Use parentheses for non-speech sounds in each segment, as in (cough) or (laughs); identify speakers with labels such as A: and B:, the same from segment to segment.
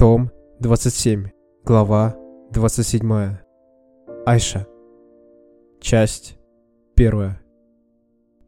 A: Том 27. Глава 27. Айша. Часть 1.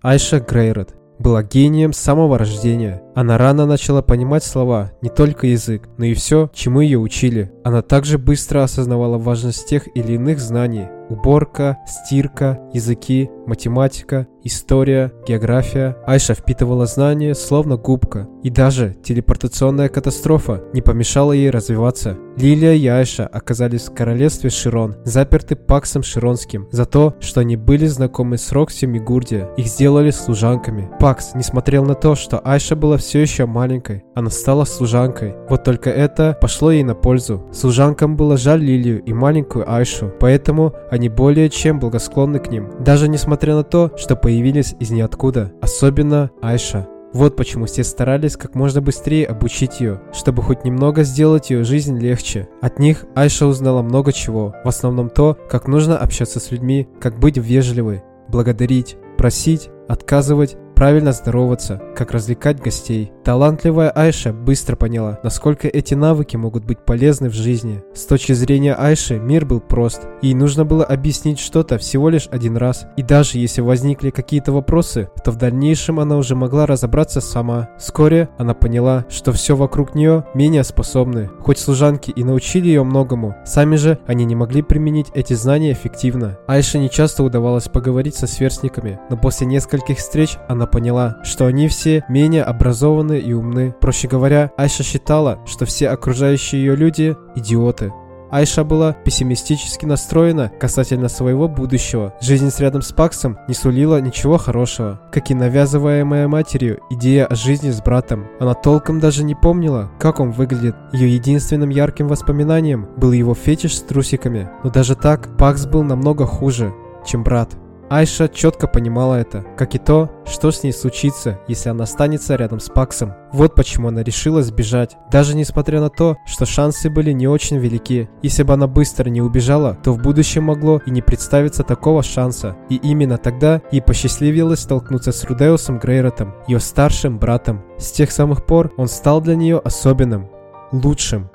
A: Айша Грейрот была гением с самого рождения. Она рано начала понимать слова, не только язык, но и все, чему ее учили. Она также быстро осознавала важность тех или иных знаний. Уборка, стирка, языки, математика, история, география. Айша впитывала знания, словно губка. И даже телепортационная катастрофа не помешала ей развиваться. Лилия и Айша оказались в королевстве Широн, заперты Паксом Широнским, за то, что они были знакомы с Рокси Мигурди. Их сделали служанками. Пакс не смотрел на то, что Айша была все еще маленькой. Она стала служанкой. Вот только это пошло ей на пользу. Служанкам было жаль Лилию и маленькую Айшу, поэтому они более чем благосклонны к ним. Даже несмотря на то, что появились из ниоткуда. Особенно Айша. Вот почему все старались как можно быстрее обучить ее, чтобы хоть немного сделать ее жизнь легче. От них Айша узнала много чего, в основном то, как нужно общаться с людьми, как быть вежливой, благодарить, просить, отказывать правильно здороваться, как развлекать гостей. Талантливая Айша быстро поняла, насколько эти навыки могут быть полезны в жизни. С точки зрения Айши мир был прост. Ей нужно было объяснить что-то всего лишь один раз. И даже если возникли какие-то вопросы, то в дальнейшем она уже могла разобраться сама. Вскоре она поняла, что все вокруг нее менее способны. Хоть служанки и научили ее многому, сами же они не могли применить эти знания эффективно. Айше не часто удавалось поговорить со сверстниками, но после нескольких встреч она поняла, что они все менее образованы и умны. Проще говоря, Айша считала, что все окружающие ее люди – идиоты. Айша была пессимистически настроена касательно своего будущего. Жизнь с рядом с Паксом не сулила ничего хорошего. Как и навязываемая матерью идея о жизни с братом. Она толком даже не помнила, как он выглядит. Ее единственным ярким воспоминанием был его фетиш с трусиками. Но даже так, Пакс был намного хуже, чем брат. Айша четко понимала это, как и то, что с ней случится, если она останется рядом с Паксом. Вот почему она решила сбежать, даже несмотря на то, что шансы были не очень велики. Если бы она быстро не убежала, то в будущем могло и не представиться такого шанса. И именно тогда ей посчастливилось столкнуться с Рудеусом Грейротом, ее старшим братом. С тех самых пор он стал для нее особенным, лучшим.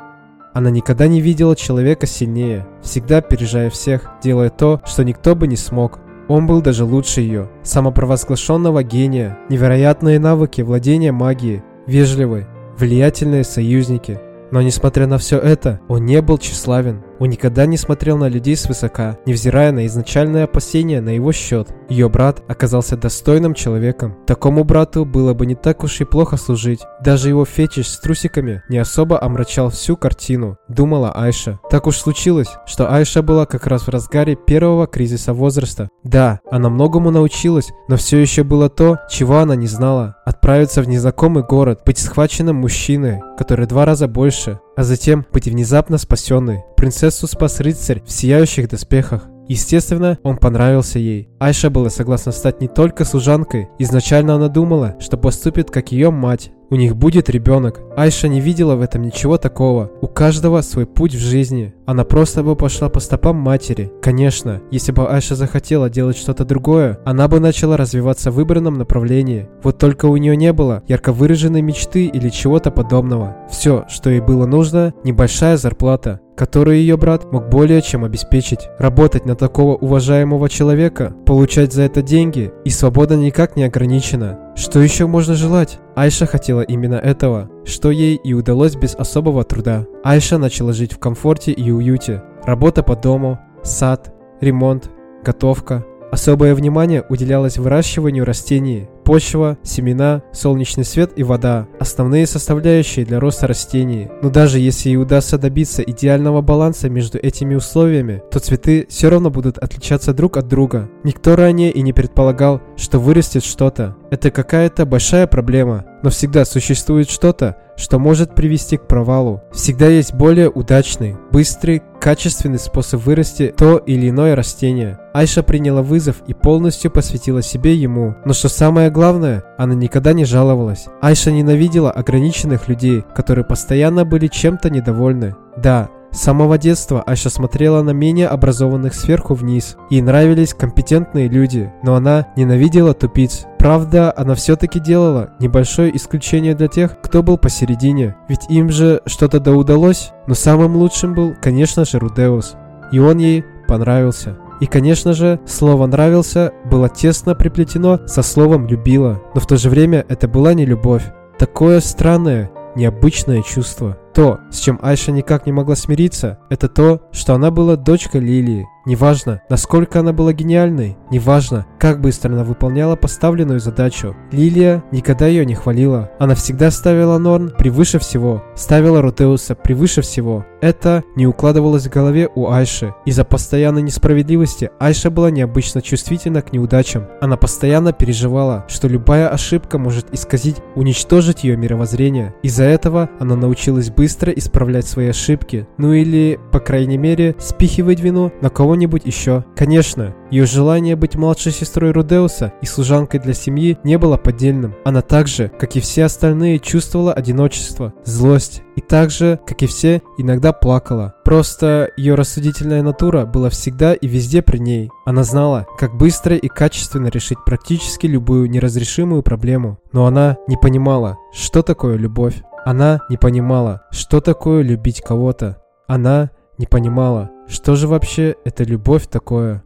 A: Она никогда не видела человека сильнее, всегда опережая всех, делая то, что никто бы не смог. Он был даже лучше ее, самопровозглашенного гения, невероятные навыки владения магией, вежливые, влиятельные союзники. Но несмотря на все это, он не был тщеславен. Он никогда не смотрел на людей свысока, невзирая на изначальное опасение на его счет. Ее брат оказался достойным человеком. Такому брату было бы не так уж и плохо служить. Даже его фетиш с трусиками не особо омрачал всю картину, думала Айша. Так уж случилось, что Айша была как раз в разгаре первого кризиса возраста. Да, она многому научилась, но все еще было то, чего она не знала. Отправиться в незнакомый город, быть схваченным мужчиной, который два раза больше, а затем быть внезапно спасенной. Принцессу спас рыцарь в сияющих доспехах. Естественно, он понравился ей. Айша была согласна стать не только служанкой. Изначально она думала, что поступит как ее мать, у них будет ребенок. Айша не видела в этом ничего такого. У каждого свой путь в жизни. Она просто бы пошла по стопам матери. Конечно, если бы Айша захотела делать что-то другое, она бы начала развиваться в выбранном направлении. Вот только у нее не было ярко выраженной мечты или чего-то подобного. Все, что ей было нужно, небольшая зарплата, которую ее брат мог более чем обеспечить. Работать на такого уважаемого человека, получать за это деньги, и свобода никак не ограничена. Что еще можно желать? Айша хотела именно этого, что ей и удалось без особого труда. Айша начала жить в комфорте и уюте. Работа по дому, сад, ремонт, готовка. Особое внимание уделялось выращиванию растений, почва, семена, солнечный свет и вода – основные составляющие для роста растений. Но даже если и удастся добиться идеального баланса между этими условиями, то цветы все равно будут отличаться друг от друга. Никто ранее и не предполагал, что вырастет что-то. Это какая-то большая проблема, но всегда существует что-то, что может привести к провалу. Всегда есть более удачный, быстрый, качественный способ вырасти то или иное растение. Айша приняла вызов и полностью посвятила себе ему. Но что самое главное, она никогда не жаловалась. Айша ненавидела ограниченных людей, которые постоянно были чем-то недовольны. Да, С самого детства Айша смотрела на менее образованных сверху вниз. Ей нравились компетентные люди, но она ненавидела тупиц. Правда, она все-таки делала небольшое исключение для тех, кто был посередине, ведь им же что-то да удалось, но самым лучшим был, конечно же, Рудеус. И он ей понравился. И, конечно же, слово «нравился» было тесно приплетено со словом «любила», но в то же время это была не любовь. Такое странное, необычное чувство. То, с чем Айша никак не могла смириться, это то, что она была дочкой Лилии, Неважно, насколько она была гениальной, неважно, как быстро она выполняла поставленную задачу. Лилия никогда ее не хвалила. Она всегда ставила Норн превыше всего, ставила Рутеуса превыше всего. Это не укладывалось в голове у Айши. Из-за постоянной несправедливости Айша была необычно чувствительна к неудачам. Она постоянно переживала, что любая ошибка может исказить, уничтожить ее мировоззрение. Из-за этого она научилась быстро исправлять свои ошибки, ну или, по крайней мере, спихивать вину на кого кого-нибудь еще. Конечно, ее желание быть младшей сестрой Рудеуса и служанкой для семьи не было поддельным. Она также, как и все остальные, чувствовала одиночество, злость и так же, как и все, иногда плакала. Просто ее рассудительная натура была всегда и везде при ней. Она знала, как быстро и качественно решить практически любую неразрешимую проблему. Но она не понимала, что такое любовь. Она не понимала, что такое любить кого-то. Она не понимала, что же вообще это любовь такое.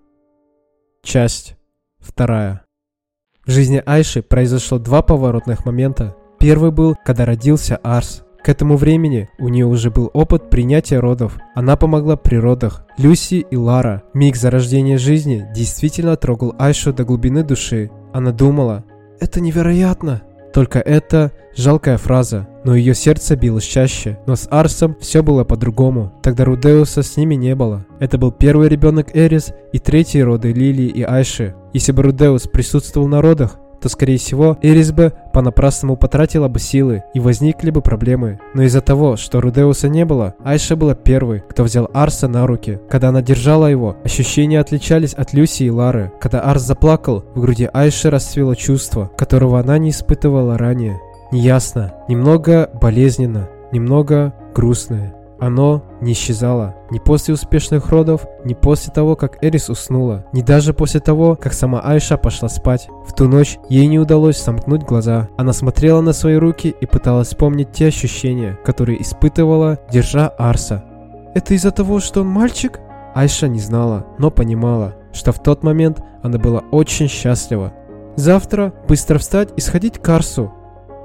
A: Часть вторая. В жизни Айши произошло два поворотных момента. Первый был, когда родился Арс. К этому времени у нее уже был опыт принятия родов. Она помогла при родах. Люси и Лара. Миг зарождения жизни действительно трогал Айшу до глубины души. Она думала, «Это невероятно!» Только это жалкая фраза, но ее сердце билось чаще. Но с Арсом все было по-другому. Тогда Рудеуса с ними не было. Это был первый ребенок Эрис и третьи роды Лилии и Айши. Если бы Рудеус присутствовал на родах, то, скорее всего, Эрис бы понапрасному потратила бы силы и возникли бы проблемы. Но из-за того, что Рудеуса не было, Айша была первой, кто взял Арса на руки. Когда она держала его, ощущения отличались от Люси и Лары. Когда Арс заплакал, в груди Айши расцвело чувство, которого она не испытывала ранее. Неясно, немного болезненно, немного грустное. Оно не исчезало. Ни после успешных родов, ни после того, как Эрис уснула, ни даже после того, как сама Айша пошла спать. В ту ночь ей не удалось сомкнуть глаза. Она смотрела на свои руки и пыталась вспомнить те ощущения, которые испытывала, держа Арса. «Это из-за того, что он мальчик?» Айша не знала, но понимала, что в тот момент она была очень счастлива. «Завтра быстро встать и сходить к Арсу»,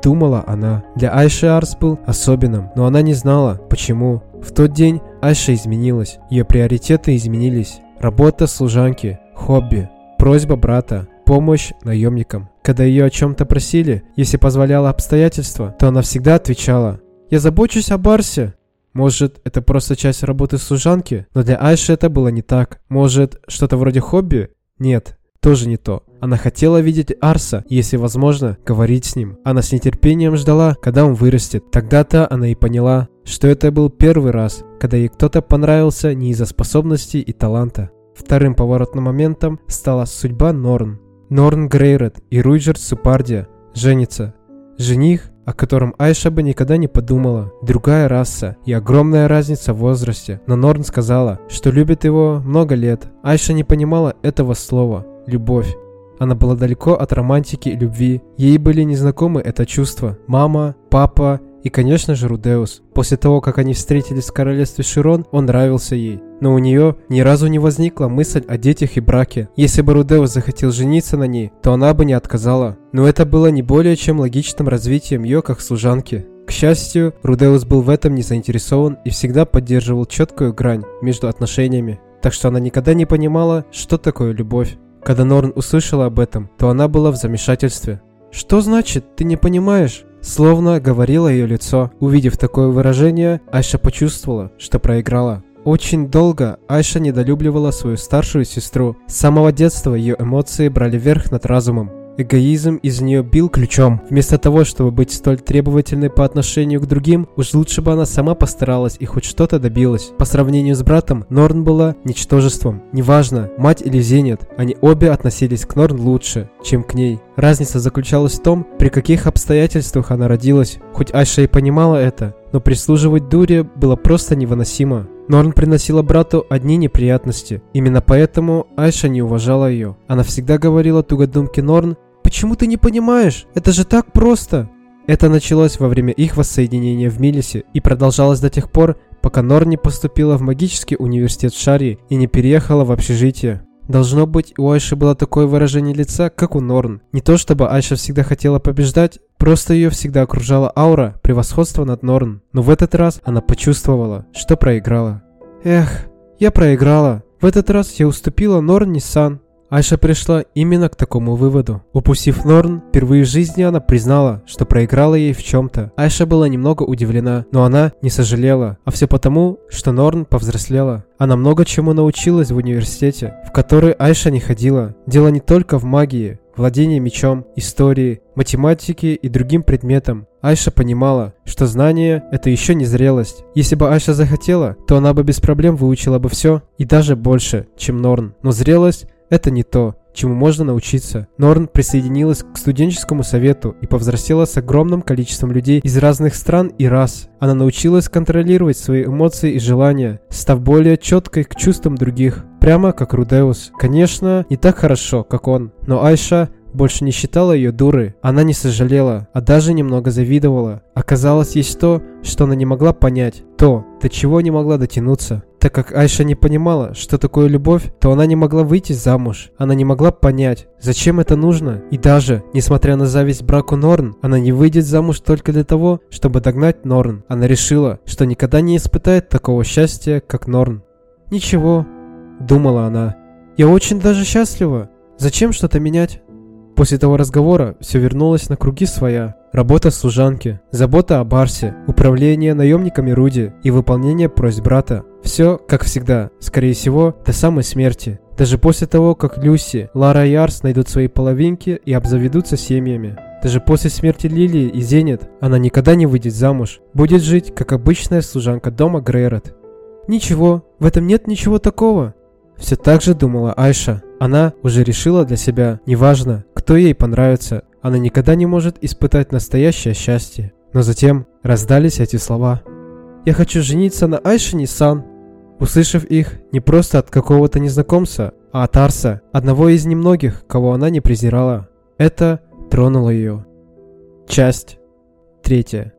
A: думала она. Для Айши Арс был особенным, но она не знала, почему. В тот день Айша изменилась, ее приоритеты изменились. Работа служанки, хобби, просьба брата, помощь наемникам. Когда ее о чем-то просили, если позволяло обстоятельства, то она всегда отвечала «Я забочусь о Барсе». Может, это просто часть работы служанки? Но для Айши это было не так. Может, что-то вроде хобби? Нет, тоже не то. Она хотела видеть Арса, если возможно, говорить с ним. Она с нетерпением ждала, когда он вырастет. Тогда-то она и поняла, что это был первый раз, когда ей кто-то понравился не из-за способностей и таланта. Вторым поворотным моментом стала судьба Норн. Норн Грейред и Руиджерд Супардия женятся. Жених, о котором Айша бы никогда не подумала. Другая раса и огромная разница в возрасте. Но Норн сказала, что любит его много лет. Айша не понимала этого слова «любовь». Она была далеко от романтики и любви. Ей были незнакомы это чувство. Мама, папа и, конечно же, Рудеус. После того, как они встретились в королевстве Широн, он нравился ей. Но у нее ни разу не возникла мысль о детях и браке. Если бы Рудеус захотел жениться на ней, то она бы не отказала. Но это было не более чем логичным развитием ее как служанки. К счастью, Рудеус был в этом не заинтересован и всегда поддерживал четкую грань между отношениями. Так что она никогда не понимала, что такое любовь. Когда Норн услышала об этом, то она была в замешательстве. «Что значит, ты не понимаешь?» Словно говорило ее лицо. Увидев такое выражение, Айша почувствовала, что проиграла. Очень долго Айша недолюбливала свою старшую сестру. С самого детства ее эмоции брали верх над разумом. Эгоизм из нее бил ключом. Вместо того, чтобы быть столь требовательной по отношению к другим, уж лучше бы она сама постаралась и хоть что-то добилась. По сравнению с братом, Норн была ничтожеством. Неважно, мать или Зенит, они обе относились к Норн лучше, чем к ней. Разница заключалась в том, при каких обстоятельствах она родилась. Хоть Айша и понимала это, но прислуживать дуре было просто невыносимо. Норн приносила брату одни неприятности. Именно поэтому Айша не уважала ее. Она всегда говорила тугодумке Норн, «Почему ты не понимаешь? Это же так просто!» Это началось во время их воссоединения в Милисе и продолжалось до тех пор, пока Норн не поступила в магический университет Шарии и не переехала в общежитие. Должно быть, у Айши было такое выражение лица, как у Норн. Не то чтобы Айша всегда хотела побеждать, просто ее всегда окружала аура превосходства над Норн. Но в этот раз она почувствовала, что проиграла. Эх, я проиграла. В этот раз я уступила Норн Ниссан. Айша пришла именно к такому выводу. Упустив Норн, впервые в жизни она признала, что проиграла ей в чем-то. Айша была немного удивлена, но она не сожалела. А все потому, что Норн повзрослела. Она много чему научилась в университете, в который Айша не ходила. Дело не только в магии, владении мечом, истории, математике и другим предметам. Айша понимала, что знание – это еще не зрелость. Если бы Айша захотела, то она бы без проблем выучила бы все и даже больше, чем Норн. Но зрелость это не то, чему можно научиться. Норн присоединилась к студенческому совету и повзрослела с огромным количеством людей из разных стран и рас. Она научилась контролировать свои эмоции и желания, став более четкой к чувствам других. Прямо как Рудеус. Конечно, не так хорошо, как он, но Айша больше не считала ее дурой. Она не сожалела, а даже немного завидовала. Оказалось, есть то, что она не могла понять. То, до чего не могла дотянуться. Так как Айша не понимала, что такое любовь, то она не могла выйти замуж. Она не могла понять, зачем это нужно. И даже, несмотря на зависть браку Норн, она не выйдет замуж только для того, чтобы догнать Норн. Она решила, что никогда не испытает такого счастья, как Норн. «Ничего», — думала она. «Я очень даже счастлива. Зачем что-то менять?» После того разговора все вернулось на круги своя. Работа служанки, забота о Барсе, управление наемниками Руди и выполнение просьб брата. Все, как всегда, скорее всего, до самой смерти. Даже после того, как Люси, Лара и Арс найдут свои половинки и обзаведутся семьями. Даже после смерти Лилии и Зенит она никогда не выйдет замуж. Будет жить, как обычная служанка дома Грейрот. Ничего, в этом нет ничего такого. Все так же думала Айша. Она уже решила для себя, неважно, кто ей понравится, она никогда не может испытать настоящее счастье. Но затем раздались эти слова. «Я хочу жениться на Айше Нисан». Услышав их не просто от какого-то незнакомца, а от Арса, одного из немногих, кого она не презирала. Это тронуло ее. Часть третья.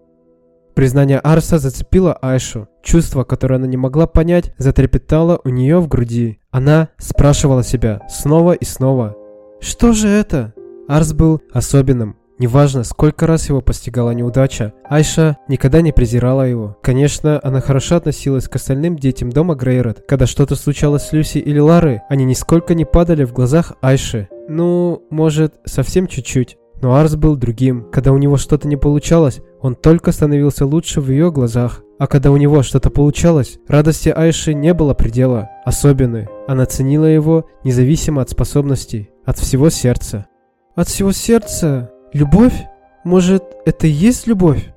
A: Признание Арса зацепило Айшу. Чувство, которое она не могла понять, затрепетало у нее в груди. Она спрашивала себя снова и снова. «Что же это?» Арс был особенным. Неважно, сколько раз его постигала неудача, Айша никогда не презирала его. Конечно, она хорошо относилась к остальным детям дома Грейрот. Когда что-то случалось с Люси или Ларой, они нисколько не падали в глазах Айши. Ну, может, совсем чуть-чуть. Но Арс был другим. Когда у него что-то не получалось, он только становился лучше в ее глазах. А когда у него что-то получалось, радости Айши не было предела. Особенной. Она ценила его независимо от способностей, от всего сердца. От всего сердца? Любовь? Может, это и есть любовь?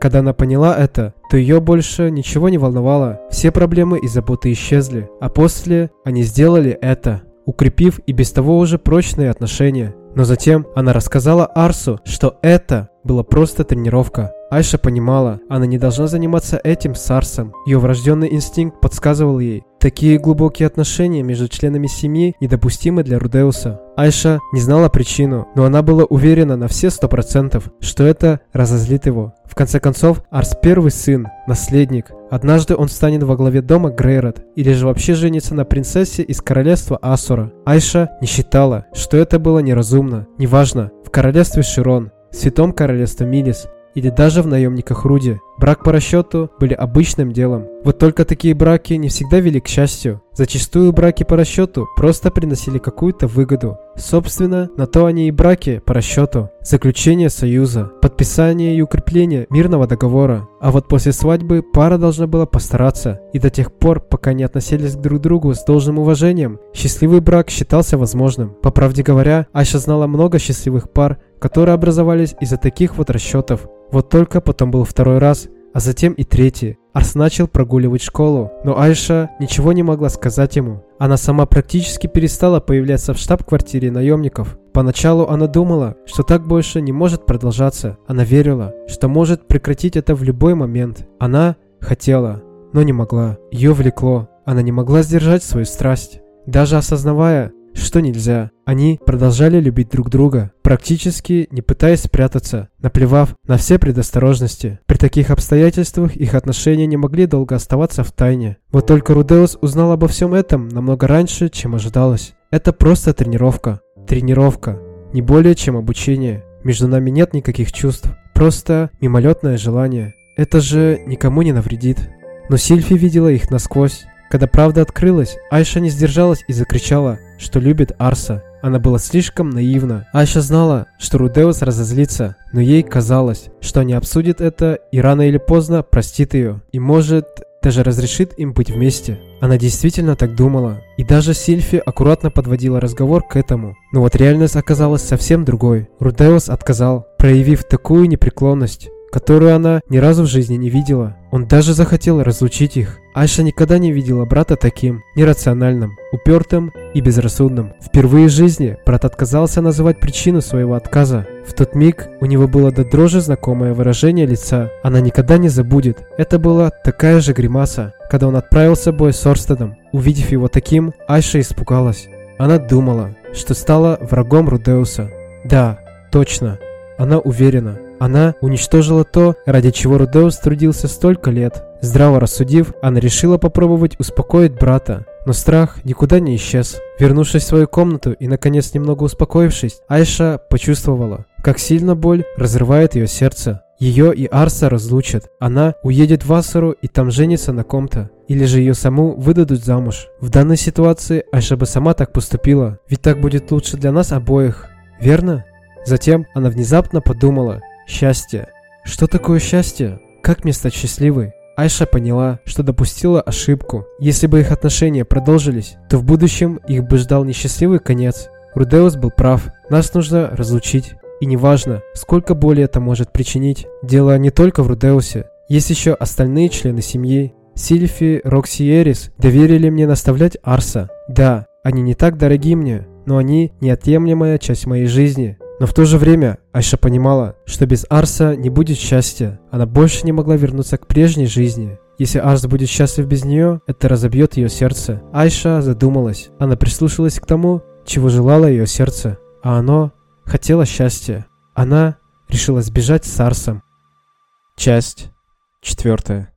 A: Когда она поняла это, то ее больше ничего не волновало. Все проблемы и заботы исчезли. А после они сделали это, укрепив и без того уже прочные отношения. Но затем она рассказала Арсу, что это была просто тренировка. Айша понимала, она не должна заниматься этим с Арсом. Ее врожденный инстинкт подсказывал ей, такие глубокие отношения между членами семьи недопустимы для Рудеуса. Айша не знала причину, но она была уверена на все сто процентов, что это разозлит его. В конце концов, Арс первый сын, наследник. Однажды он станет во главе дома Грейрот, или же вообще женится на принцессе из королевства Асура. Айша не считала, что это было неразумно. Неважно, в королевстве Широн, святом королевстве Милис, или даже в наемниках Руди. Брак по расчету были обычным делом. Вот только такие браки не всегда вели к счастью. Зачастую браки по расчету просто приносили какую-то выгоду. Собственно, на то они и браки по расчету. Заключение союза, подписание и укрепление мирного договора. А вот после свадьбы пара должна была постараться. И до тех пор, пока не относились к друг другу с должным уважением, счастливый брак считался возможным. По правде говоря, Аша знала много счастливых пар, которые образовались из-за таких вот расчетов. Вот только потом был второй раз, а затем и третий. Арс начал прогуливать школу, но Айша ничего не могла сказать ему. Она сама практически перестала появляться в штаб-квартире наемников. Поначалу она думала, что так больше не может продолжаться. Она верила, что может прекратить это в любой момент. Она хотела, но не могла. Ее влекло. Она не могла сдержать свою страсть. Даже осознавая, что нельзя. Они продолжали любить друг друга, практически не пытаясь спрятаться, наплевав на все предосторожности. При таких обстоятельствах их отношения не могли долго оставаться в тайне. Вот только Рудеус узнал обо всем этом намного раньше, чем ожидалось. Это просто тренировка. Тренировка. Не более чем обучение. Между нами нет никаких чувств. Просто мимолетное желание. Это же никому не навредит. Но Сильфи видела их насквозь. Когда правда открылась, Айша не сдержалась и закричала, что любит Арса. Она была слишком наивна. Айша знала, что Рудеус разозлится, но ей казалось, что они обсудят это и рано или поздно простит ее. И может, даже разрешит им быть вместе. Она действительно так думала. И даже Сильфи аккуратно подводила разговор к этому. Но вот реальность оказалась совсем другой. Рудеус отказал, проявив такую непреклонность, которую она ни разу в жизни не видела. Он даже захотел разлучить их. Айша никогда не видела брата таким, нерациональным, упертым и безрассудным. Впервые в жизни брат отказался называть причину своего отказа. В тот миг у него было до дрожи знакомое выражение лица. Она никогда не забудет. Это была такая же гримаса, когда он отправился бой с Орстедом. Увидев его таким, Айша испугалась. Она думала, что стала врагом Рудеуса. Да, точно. Она уверена, она уничтожила то, ради чего Рудеус трудился столько лет. Здраво рассудив, она решила попробовать успокоить брата. Но страх никуда не исчез. Вернувшись в свою комнату и, наконец, немного успокоившись, Айша почувствовала, как сильно боль разрывает ее сердце. Ее и Арса разлучат. Она уедет в Ассару и там женится на ком-то. Или же ее саму выдадут замуж. В данной ситуации Айша бы сама так поступила. Ведь так будет лучше для нас обоих. Верно? Затем она внезапно подумала, Счастье. Что такое счастье? Как мне стать счастливой? Айша поняла, что допустила ошибку. Если бы их отношения продолжились, то в будущем их бы ждал несчастливый конец. Рудеус был прав. Нас нужно разлучить. И неважно, сколько боли это может причинить. Дело не только в Рудеусе. Есть еще остальные члены семьи. Сильфи, Рокси и Эрис доверили мне наставлять Арса. Да, они не так дороги мне, но они неотъемлемая часть моей жизни. Но в то же время Айша понимала, что без Арса не будет счастья. Она больше не могла вернуться к прежней жизни. Если Арс будет счастлив без нее, это разобьет ее сердце. Айша задумалась. Она прислушалась к тому, чего желало ее сердце. А оно хотело счастья. Она решила сбежать с Арсом. Часть четвертая.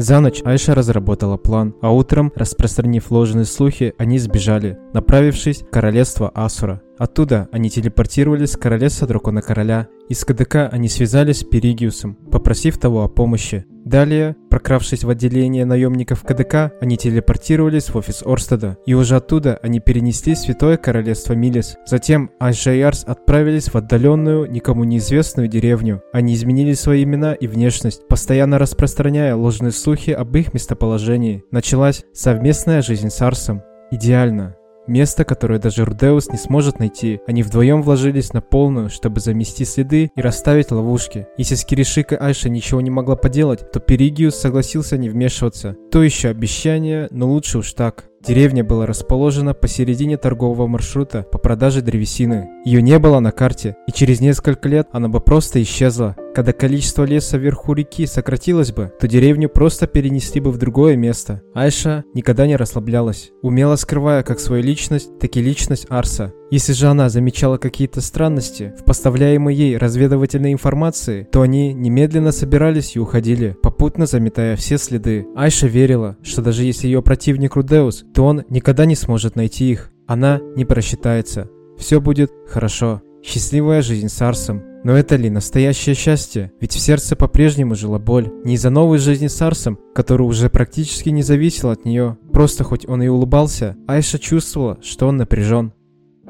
A: За ночь Айша разработала план, а утром, распространив ложные слухи, они сбежали, направившись в королевство Асура. Оттуда они телепортировались в королевство Дракона Короля. Из КДК они связались с Перигиусом, попросив того о помощи. Далее, прокравшись в отделение наемников КДК, они телепортировались в офис Орстеда, и уже оттуда они перенесли Святое Королевство Милис. Затем Анжа и Арс отправились в отдаленную, никому неизвестную деревню. Они изменили свои имена и внешность, постоянно распространяя ложные слухи об их местоположении. Началась совместная жизнь с Арсом. Идеально. Место, которое даже Рудеус не сможет найти. Они вдвоем вложились на полную, чтобы замести следы и расставить ловушки. Если с Киришикой Айша ничего не могла поделать, то Перигиус согласился не вмешиваться. То еще обещание, но лучше уж так. Деревня была расположена посередине торгового маршрута по продаже древесины. Ее не было на карте, и через несколько лет она бы просто исчезла. Когда количество леса вверху реки сократилось бы, то деревню просто перенесли бы в другое место. Айша никогда не расслаблялась, умело скрывая как свою личность, так и личность Арса. Если же она замечала какие-то странности в поставляемой ей разведывательной информации, то они немедленно собирались и уходили, попутно заметая все следы. Айша верила, что даже если ее противник Рудеус, то он никогда не сможет найти их. Она не просчитается. Все будет хорошо. Счастливая жизнь с Арсом. Но это ли настоящее счастье? Ведь в сердце по-прежнему жила боль. Не из-за новой жизни с Арсом, который уже практически не зависел от нее. Просто хоть он и улыбался, Айша чувствовала, что он напряжен.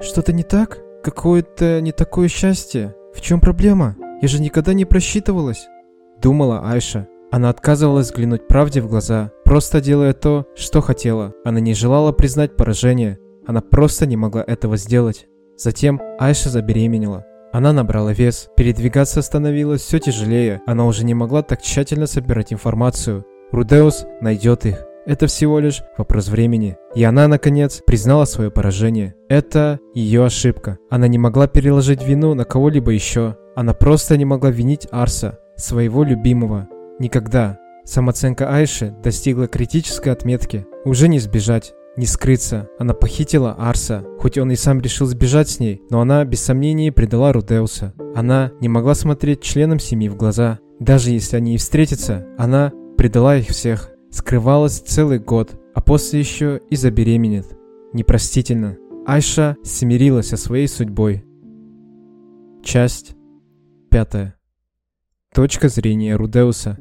A: Что-то не так? Какое-то не такое счастье? В чем проблема? Я же никогда не просчитывалась. Думала Айша. Она отказывалась взглянуть правде в глаза, просто делая то, что хотела. Она не желала признать поражение. Она просто не могла этого сделать. Затем Айша забеременела. Она набрала вес, передвигаться становилось все тяжелее, она уже не могла так тщательно собирать информацию. Рудеус найдет их. Это всего лишь вопрос времени. И она, наконец, признала свое поражение. Это ее ошибка. Она не могла переложить вину на кого-либо еще. Она просто не могла винить Арса, своего любимого. Никогда. Самооценка Айши достигла критической отметки. Уже не сбежать, не скрыться. Она похитила Арса, хоть он и сам решил сбежать с ней, но она без сомнений предала Рудеуса. Она не могла смотреть членам семьи в глаза. Даже если они и встретятся, она предала их всех. Скрывалась целый год, а после еще и забеременеет. Непростительно. Айша смирилась со своей судьбой. Часть пятая. Точка зрения Рудеуса.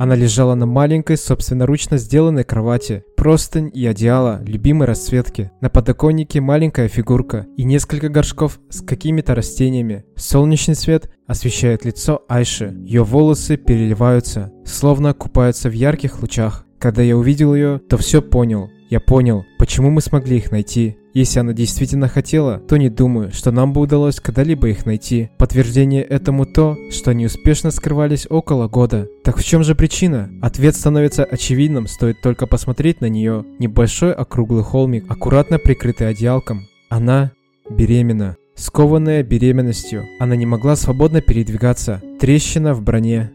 A: Она лежала на маленькой, собственноручно сделанной кровати. Простынь и одеяло любимой расцветки. На подоконнике маленькая фигурка и несколько горшков с какими-то растениями. Солнечный свет освещает лицо Айши. Ее волосы переливаются, словно купаются в ярких лучах. Когда я увидел ее, то все понял. Я понял, почему мы смогли их найти. Если она действительно хотела, то не думаю, что нам бы удалось когда-либо их найти. Подтверждение этому то, что они успешно скрывались около года. Так в чем же причина? Ответ становится очевидным, стоит только посмотреть на нее. Небольшой округлый холмик, аккуратно прикрытый одеялком. Она беременна. Скованная беременностью, она не могла свободно передвигаться. Трещина в броне.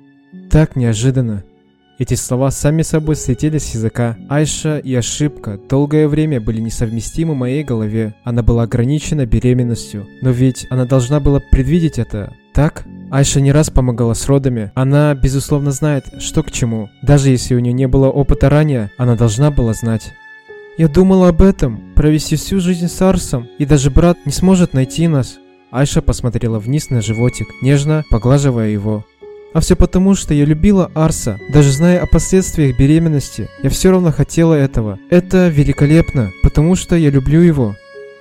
A: Так неожиданно. Эти слова сами собой слетели с языка. Айша и ошибка долгое время были несовместимы в моей голове. Она была ограничена беременностью. Но ведь она должна была предвидеть это, так? Айша не раз помогала с родами. Она, безусловно, знает, что к чему. Даже если у нее не было опыта ранее, она должна была знать. Я думала об этом, провести всю жизнь с Арсом, и даже брат не сможет найти нас. Айша посмотрела вниз на животик, нежно поглаживая его. А все потому, что я любила Арса. Даже зная о последствиях беременности, я все равно хотела этого. Это великолепно, потому что я люблю его.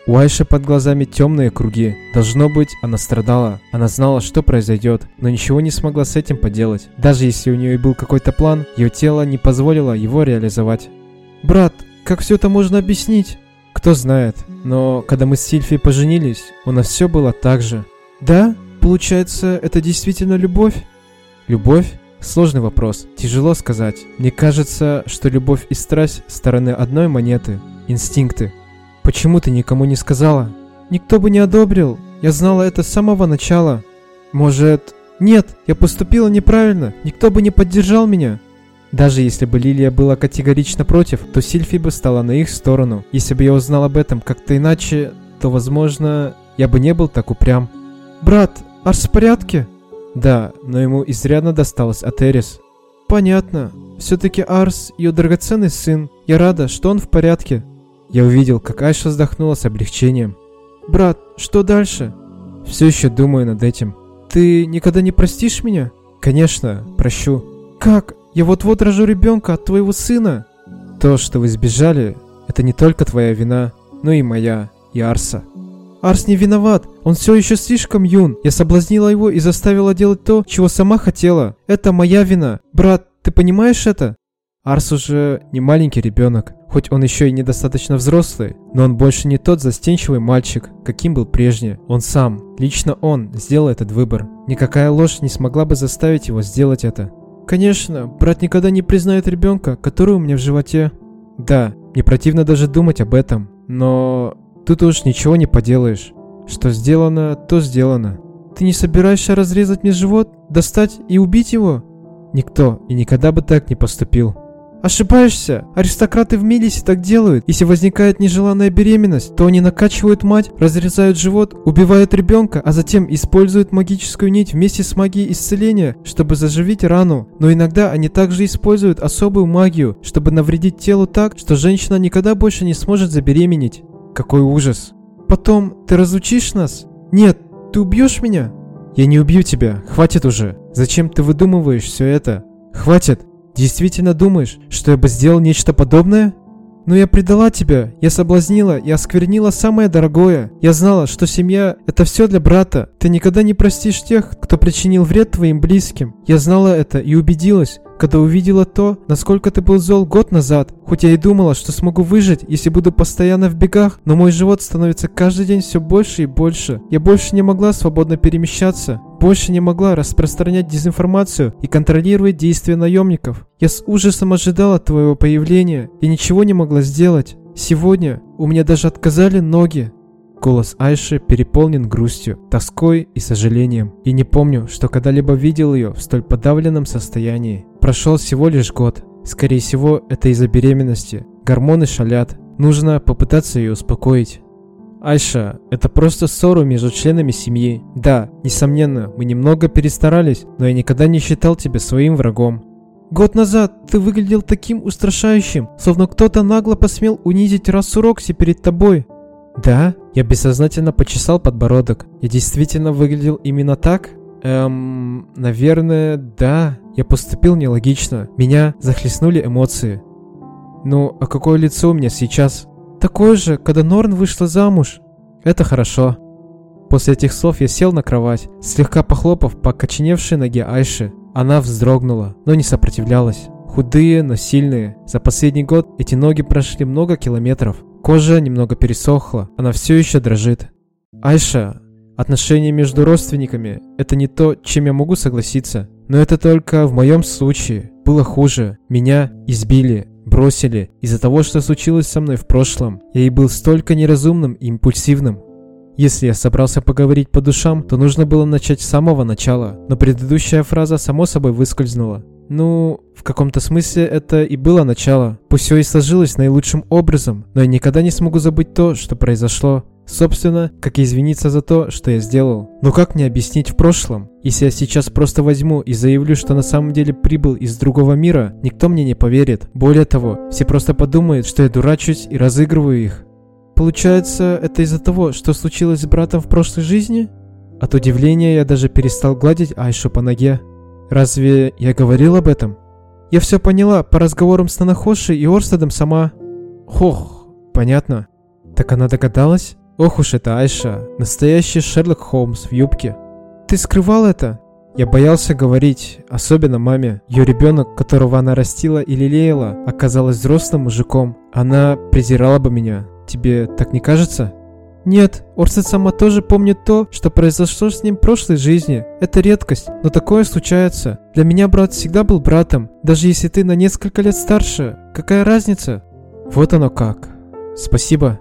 A: У Айши под глазами темные круги. Должно быть, она страдала. Она знала, что произойдет, но ничего не смогла с этим поделать. Даже если у нее и был какой-то план, ее тело не позволило его реализовать. «Брат, как все это можно объяснить?» Кто знает, но когда мы с Сильфией поженились, у нас все было так же. «Да? Получается, это действительно любовь?» Любовь? Сложный вопрос, тяжело сказать. Мне кажется, что любовь и страсть – стороны одной монеты. Инстинкты. Почему ты никому не сказала? Никто бы не одобрил. Я знала это с самого начала. Может... Нет, я поступила неправильно. Никто бы не поддержал меня. Даже если бы Лилия была категорично против, то Сильфи бы стала на их сторону. Если бы я узнал об этом как-то иначе, то, возможно, я бы не был так упрям. «Брат, Арс в порядке?» Да, но ему изрядно досталось от Эрис. Понятно. Все-таки Арс ее драгоценный сын. Я рада, что он в порядке. Я увидел, как Айша вздохнула с облегчением. Брат, что дальше? Все еще думаю над этим. Ты никогда не простишь меня? Конечно, прощу. Как? Я вот-вот рожу ребенка от твоего сына. То, что вы сбежали, это не только твоя вина, но и моя, и Арса. Арс не виноват. Он все еще слишком юн. Я соблазнила его и заставила делать то, чего сама хотела. Это моя вина. Брат, ты понимаешь это? Арс уже не маленький ребенок, хоть он еще и недостаточно взрослый, но он больше не тот застенчивый мальчик, каким был прежний. Он сам, лично он, сделал этот выбор. Никакая ложь не смогла бы заставить его сделать это. Конечно, брат никогда не признает ребенка, который у меня в животе. Да, мне противно даже думать об этом, но Тут уж ничего не поделаешь. Что сделано, то сделано. Ты не собираешься разрезать мне живот, достать и убить его? Никто и никогда бы так не поступил. Ошибаешься. Аристократы в Милисе так делают. Если возникает нежеланная беременность, то они накачивают мать, разрезают живот, убивают ребенка, а затем используют магическую нить вместе с магией исцеления, чтобы заживить рану. Но иногда они также используют особую магию, чтобы навредить телу так, что женщина никогда больше не сможет забеременеть. Какой ужас. Потом ты разучишь нас? Нет, ты убьешь меня? Я не убью тебя, хватит уже. Зачем ты выдумываешь все это? Хватит. Действительно думаешь, что я бы сделал нечто подобное? Но я предала тебя, я соблазнила и осквернила самое дорогое. Я знала, что семья – это все для брата. Ты никогда не простишь тех, кто причинил вред твоим близким. Я знала это и убедилась, когда увидела то, насколько ты был зол год назад. Хоть я и думала, что смогу выжить, если буду постоянно в бегах, но мой живот становится каждый день все больше и больше. Я больше не могла свободно перемещаться, больше не могла распространять дезинформацию и контролировать действия наемников. Я с ужасом ожидала твоего появления и ничего не могла сделать. Сегодня у меня даже отказали ноги. Голос Айши переполнен грустью, тоской и сожалением. И не помню, что когда-либо видел ее в столь подавленном состоянии. Прошел всего лишь год. Скорее всего, это из-за беременности. Гормоны шалят. Нужно попытаться ее успокоить. Айша, это просто ссору между членами семьи. Да, несомненно, мы немного перестарались, но я никогда не считал тебя своим врагом. Год назад ты выглядел таким устрашающим, словно кто-то нагло посмел унизить расу Рокси перед тобой. Да? Я бессознательно почесал подбородок. Я действительно выглядел именно так? Эм, наверное, да. Я поступил нелогично. Меня захлестнули эмоции. Ну, а какое лицо у меня сейчас? Такое же, когда Норн вышла замуж. Это хорошо. После этих слов я сел на кровать, слегка похлопав по коченевшей ноге Айши. Она вздрогнула, но не сопротивлялась. Худые, но сильные. За последний год эти ноги прошли много километров. Кожа немного пересохла, она все еще дрожит. Айша, отношения между родственниками – это не то, чем я могу согласиться. Но это только в моем случае. Было хуже. Меня избили, бросили из-за того, что случилось со мной в прошлом. Я и был столько неразумным и импульсивным. Если я собрался поговорить по душам, то нужно было начать с самого начала, но предыдущая фраза само собой выскользнула. Ну, в каком-то смысле это и было начало. Пусть все и сложилось наилучшим образом, но я никогда не смогу забыть то, что произошло. Собственно, как и извиниться за то, что я сделал. Но как мне объяснить в прошлом? Если я сейчас просто возьму и заявлю, что на самом деле прибыл из другого мира, никто мне не поверит. Более того, все просто подумают, что я дурачусь и разыгрываю их. Получается, это из-за того, что случилось с братом в прошлой жизни? От удивления я даже перестал гладить Айшу по ноге. Разве я говорил об этом? Я все поняла по разговорам с Нанахоши и Орстедом сама. Хох, понятно. Так она догадалась? Ох уж это Айша, настоящий Шерлок Холмс в юбке. Ты скрывал это? Я боялся говорить, особенно маме. Ее ребенок, которого она растила и лелеяла, оказалась взрослым мужиком. Она презирала бы меня. Тебе так не кажется? Нет, Орсет сама тоже помнит то, что произошло с ним в прошлой жизни. Это редкость, но такое случается. Для меня брат всегда был братом, даже если ты на несколько лет старше. Какая разница? Вот оно как. Спасибо.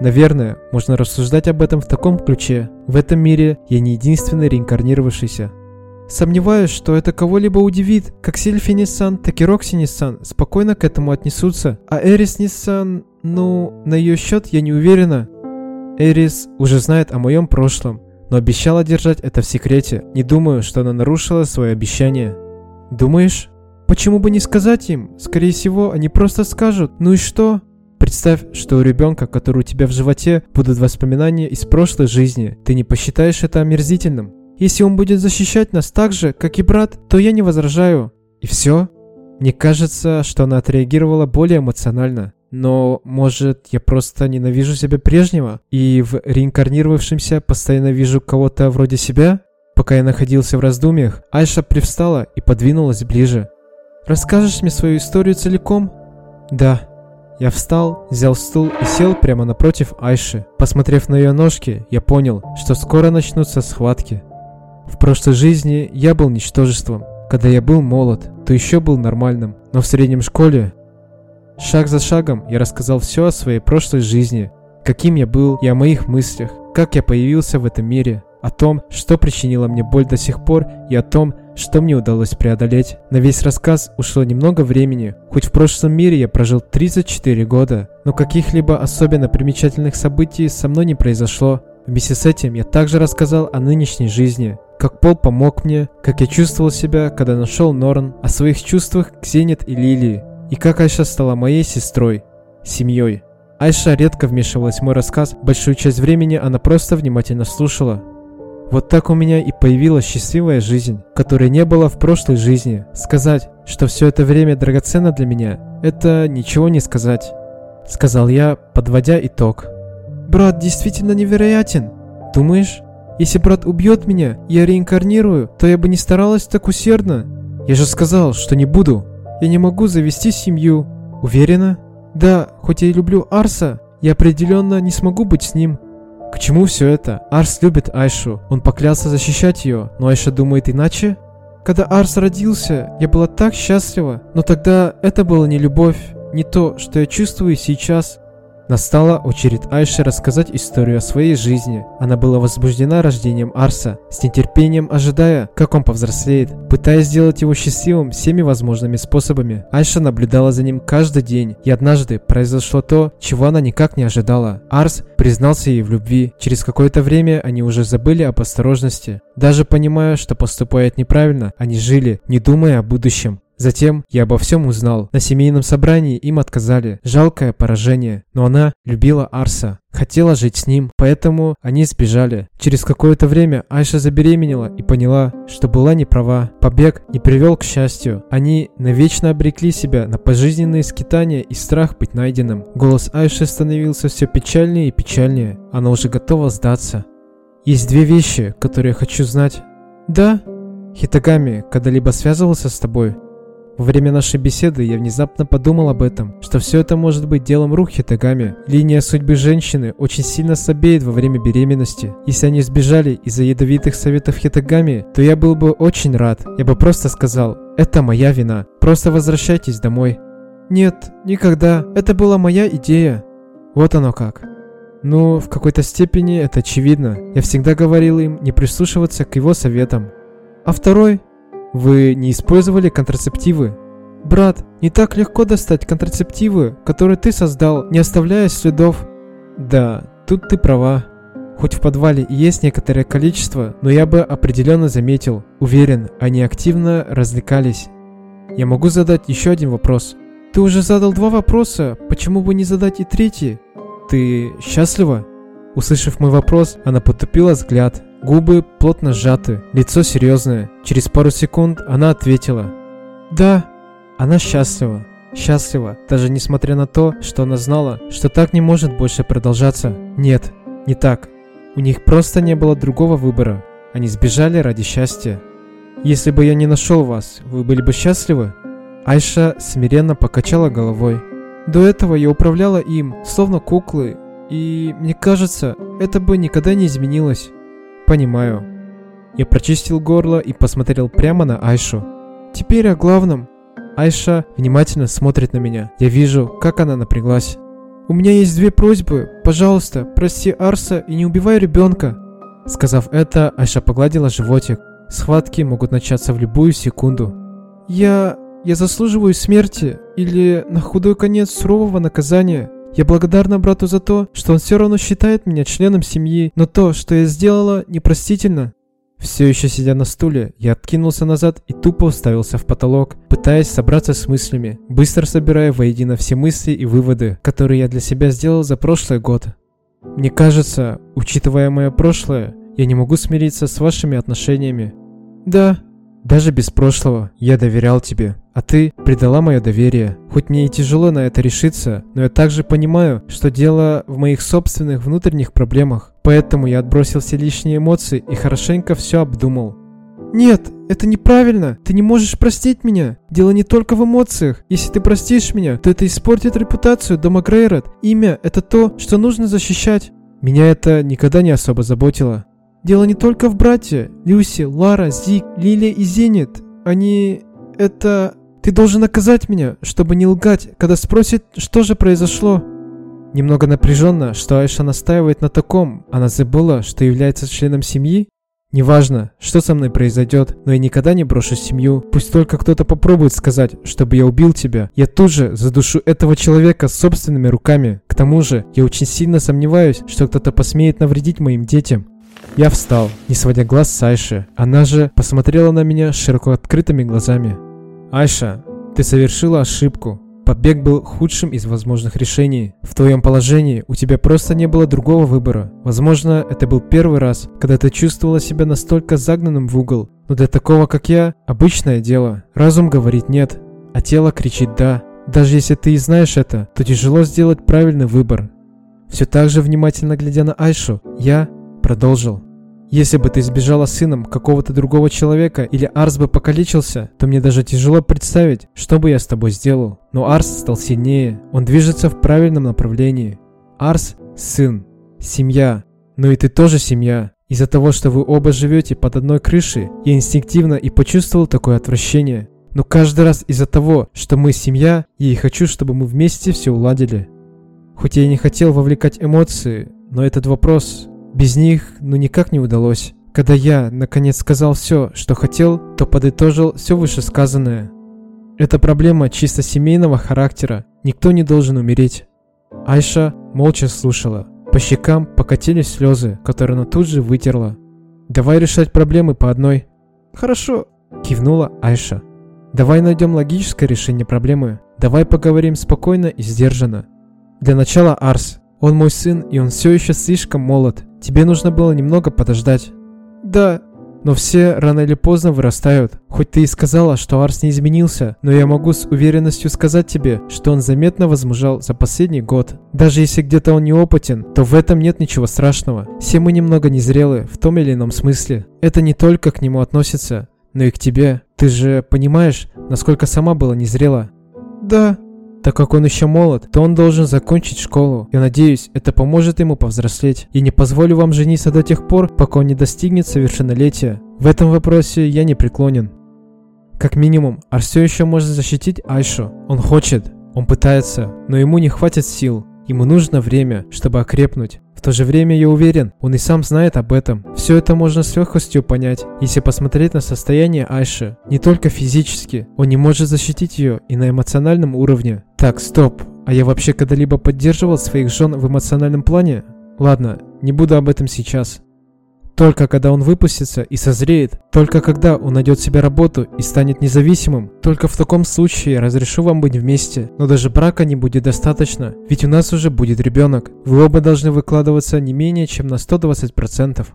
A: Наверное, можно рассуждать об этом в таком ключе. В этом мире я не единственный реинкарнировавшийся. Сомневаюсь, что это кого-либо удивит. Как Сильфи Ниссан, так и Рокси Ниссан спокойно к этому отнесутся. А Эрис Ниссан, ну, на ее счет я не уверена. Эрис уже знает о моем прошлом, но обещала держать это в секрете. Не думаю, что она нарушила свое обещание. Думаешь? Почему бы не сказать им? Скорее всего, они просто скажут «Ну и что?» Представь, что у ребенка, который у тебя в животе, будут воспоминания из прошлой жизни. Ты не посчитаешь это омерзительным? Если он будет защищать нас так же, как и брат, то я не возражаю. И все? Мне кажется, что она отреагировала более эмоционально. Но, может, я просто ненавижу себя прежнего и в реинкарнировавшемся постоянно вижу кого-то вроде себя? Пока я находился в раздумьях, Айша привстала и подвинулась ближе. «Расскажешь мне свою историю целиком?» «Да». Я встал, взял стул и сел прямо напротив Айши. Посмотрев на ее ножки, я понял, что скоро начнутся схватки. В прошлой жизни я был ничтожеством. Когда я был молод, то еще был нормальным. Но в среднем школе Шаг за шагом я рассказал все о своей прошлой жизни, каким я был и о моих мыслях, как я появился в этом мире, о том, что причинило мне боль до сих пор и о том, что мне удалось преодолеть. На весь рассказ ушло немного времени, хоть в прошлом мире я прожил 34 года, но каких-либо особенно примечательных событий со мной не произошло. Вместе с этим я также рассказал о нынешней жизни, как Пол помог мне, как я чувствовал себя, когда нашел Норн, о своих чувствах к Зенит и Лилии, и как Айша стала моей сестрой, семьей. Айша редко вмешивалась в мой рассказ, большую часть времени она просто внимательно слушала. Вот так у меня и появилась счастливая жизнь, которой не было в прошлой жизни. Сказать, что все это время драгоценно для меня, это ничего не сказать. Сказал я, подводя итог. Брат действительно невероятен. Думаешь? Если брат убьет меня, я реинкарнирую, то я бы не старалась так усердно. Я же сказал, что не буду. Я не могу завести семью. Уверена? Да, хоть я и люблю Арса, я определенно не смогу быть с ним. К чему все это? Арс любит Айшу. Он поклялся защищать ее, но Айша думает иначе? Когда Арс родился, я была так счастлива, но тогда это была не любовь, не то, что я чувствую сейчас. Настала очередь Айши рассказать историю о своей жизни. Она была возбуждена рождением Арса, с нетерпением ожидая, как он повзрослеет, пытаясь сделать его счастливым всеми возможными способами. Айша наблюдала за ним каждый день, и однажды произошло то, чего она никак не ожидала. Арс признался ей в любви. Через какое-то время они уже забыли об осторожности. Даже понимая, что поступают неправильно, они жили, не думая о будущем. Затем я обо всем узнал. На семейном собрании им отказали. Жалкое поражение. Но она любила Арса. Хотела жить с ним, поэтому они сбежали. Через какое-то время Айша забеременела и поняла, что была не права. Побег не привел к счастью. Они навечно обрекли себя на пожизненные скитания и страх быть найденным. Голос Айши становился все печальнее и печальнее. Она уже готова сдаться. Есть две вещи, которые я хочу знать. Да? Хитагами когда-либо связывался с тобой? Во время нашей беседы я внезапно подумал об этом, что все это может быть делом рук Хитагами. Линия судьбы женщины очень сильно слабеет во время беременности. Если они сбежали из-за ядовитых советов Хитагами, то я был бы очень рад. Я бы просто сказал, это моя вина. Просто возвращайтесь домой. Нет, никогда. Это была моя идея. Вот оно как. Ну, в какой-то степени это очевидно. Я всегда говорил им не прислушиваться к его советам. А второй? Вы не использовали контрацептивы? Брат, не так легко достать контрацептивы, которые ты создал, не оставляя следов. Да, тут ты права. Хоть в подвале и есть некоторое количество, но я бы определенно заметил. Уверен, они активно развлекались. Я могу задать еще один вопрос. Ты уже задал два вопроса, почему бы не задать и третий? Ты счастлива? Услышав мой вопрос, она потупила взгляд, Губы плотно сжаты, лицо серьезное. Через пару секунд она ответила. «Да, она счастлива. Счастлива, даже несмотря на то, что она знала, что так не может больше продолжаться. Нет, не так. У них просто не было другого выбора. Они сбежали ради счастья. Если бы я не нашел вас, вы были бы счастливы?» Айша смиренно покачала головой. До этого я управляла им, словно куклы, и мне кажется, это бы никогда не изменилось. Понимаю. Я прочистил горло и посмотрел прямо на Айшу. Теперь о главном. Айша внимательно смотрит на меня. Я вижу, как она напряглась. У меня есть две просьбы. Пожалуйста, прости Арса и не убивай ребенка. Сказав это, Айша погладила животик. Схватки могут начаться в любую секунду. Я... я заслуживаю смерти или на худой конец сурового наказания. Я благодарна брату за то, что он все равно считает меня членом семьи, но то, что я сделала, непростительно. Все еще сидя на стуле, я откинулся назад и тупо уставился в потолок, пытаясь собраться с мыслями, быстро собирая воедино все мысли и выводы, которые я для себя сделал за прошлый год. Мне кажется, учитывая мое прошлое, я не могу смириться с вашими отношениями. Да, даже без прошлого я доверял тебе, а ты предала мое доверие. Хоть мне и тяжело на это решиться, но я также понимаю, что дело в моих собственных внутренних проблемах. Поэтому я отбросил все лишние эмоции и хорошенько все обдумал. Нет, это неправильно. Ты не можешь простить меня. Дело не только в эмоциях. Если ты простишь меня, то это испортит репутацию дома Грейрот. Имя – это то, что нужно защищать. Меня это никогда не особо заботило. Дело не только в брате. Люси, Лара, Зик, Лилия и Зенит. Они... Это... Ты должен наказать меня, чтобы не лгать, когда спросит, что же произошло. Немного напряженно, что Айша настаивает на таком. Она забыла, что является членом семьи? Неважно, что со мной произойдет, но я никогда не брошу семью. Пусть только кто-то попробует сказать, чтобы я убил тебя. Я тут же задушу этого человека собственными руками. К тому же, я очень сильно сомневаюсь, что кто-то посмеет навредить моим детям. Я встал, не сводя глаз с Айши. Она же посмотрела на меня широко открытыми глазами. «Айша, ты совершила ошибку. Побег был худшим из возможных решений. В твоем положении у тебя просто не было другого выбора. Возможно, это был первый раз, когда ты чувствовала себя настолько загнанным в угол. Но для такого, как я, обычное дело. Разум говорит «нет», а тело кричит «да». Даже если ты и знаешь это, то тяжело сделать правильный выбор. Все так же внимательно глядя на Айшу, я продолжил. Если бы ты сбежала с сыном какого-то другого человека или Арс бы покалечился, то мне даже тяжело представить, что бы я с тобой сделал. Но Арс стал сильнее, он движется в правильном направлении. Арс – сын, семья, но и ты тоже семья. Из-за того, что вы оба живете под одной крышей, я инстинктивно и почувствовал такое отвращение. Но каждый раз из-за того, что мы семья, я и хочу, чтобы мы вместе все уладили. Хоть я и не хотел вовлекать эмоции, но этот вопрос, без них ну никак не удалось. Когда я, наконец, сказал все, что хотел, то подытожил все вышесказанное. Это проблема чисто семейного характера. Никто не должен умереть. Айша молча слушала. По щекам покатились слезы, которые она тут же вытерла. «Давай решать проблемы по одной». «Хорошо», – кивнула Айша. «Давай найдем логическое решение проблемы. Давай поговорим спокойно и сдержанно. Для начала Арс. Он мой сын, и он все еще слишком молод. Тебе нужно было немного подождать». «Да», но все рано или поздно вырастают. Хоть ты и сказала, что Арс не изменился, но я могу с уверенностью сказать тебе, что он заметно возмужал за последний год. Даже если где-то он неопытен, то в этом нет ничего страшного. Все мы немного незрелы, в том или ином смысле. Это не только к нему относится, но и к тебе. Ты же понимаешь, насколько сама была незрела? Да, так как он еще молод, то он должен закончить школу. Я надеюсь, это поможет ему повзрослеть. И не позволю вам жениться до тех пор, пока он не достигнет совершеннолетия. В этом вопросе я не преклонен. Как минимум, все еще может защитить Айшу. Он хочет, он пытается, но ему не хватит сил. Ему нужно время, чтобы окрепнуть. В то же время я уверен, он и сам знает об этом. Все это можно с легкостью понять, если посмотреть на состояние Айши. Не только физически, он не может защитить ее и на эмоциональном уровне. Так, стоп. А я вообще когда-либо поддерживал своих жен в эмоциональном плане? Ладно, не буду об этом сейчас. Только когда он выпустится и созреет, только когда он найдет себе работу и станет независимым, только в таком случае разрешу вам быть вместе. Но даже брака не будет достаточно, ведь у нас уже будет ребенок. Вы оба должны выкладываться не менее чем на 120%.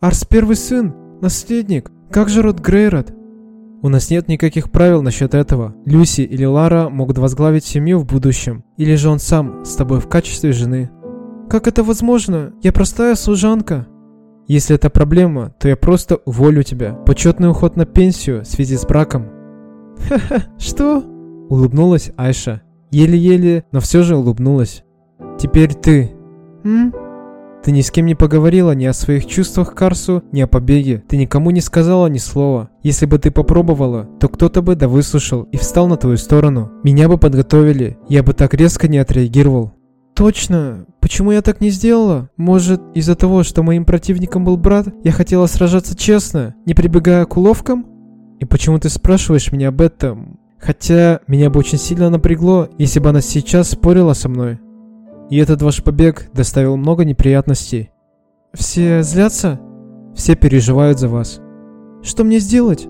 A: Арс первый сын, наследник. Как же род Грейрот? У нас нет никаких правил насчет этого. Люси или Лара могут возглавить семью в будущем. Или же он сам с тобой в качестве жены. Как это возможно? Я простая служанка. Если это проблема, то я просто уволю тебя. Почетный уход на пенсию в связи с браком. Ха-ха, что? Улыбнулась Айша. Еле-еле, но все же улыбнулась. Теперь ты. М? Ты ни с кем не поговорила ни о своих чувствах к Карсу, ни о побеге. Ты никому не сказала ни слова. Если бы ты попробовала, то кто-то бы да выслушал и встал на твою сторону. Меня бы подготовили. Я бы так резко не отреагировал. Точно. Почему я так не сделала? Может, из-за того, что моим противником был брат, я хотела сражаться честно, не прибегая к уловкам? И почему ты спрашиваешь меня об этом? Хотя, меня бы очень сильно напрягло, если бы она сейчас спорила со мной. И этот ваш побег доставил много неприятностей. Все злятся? Все переживают за вас. Что мне сделать?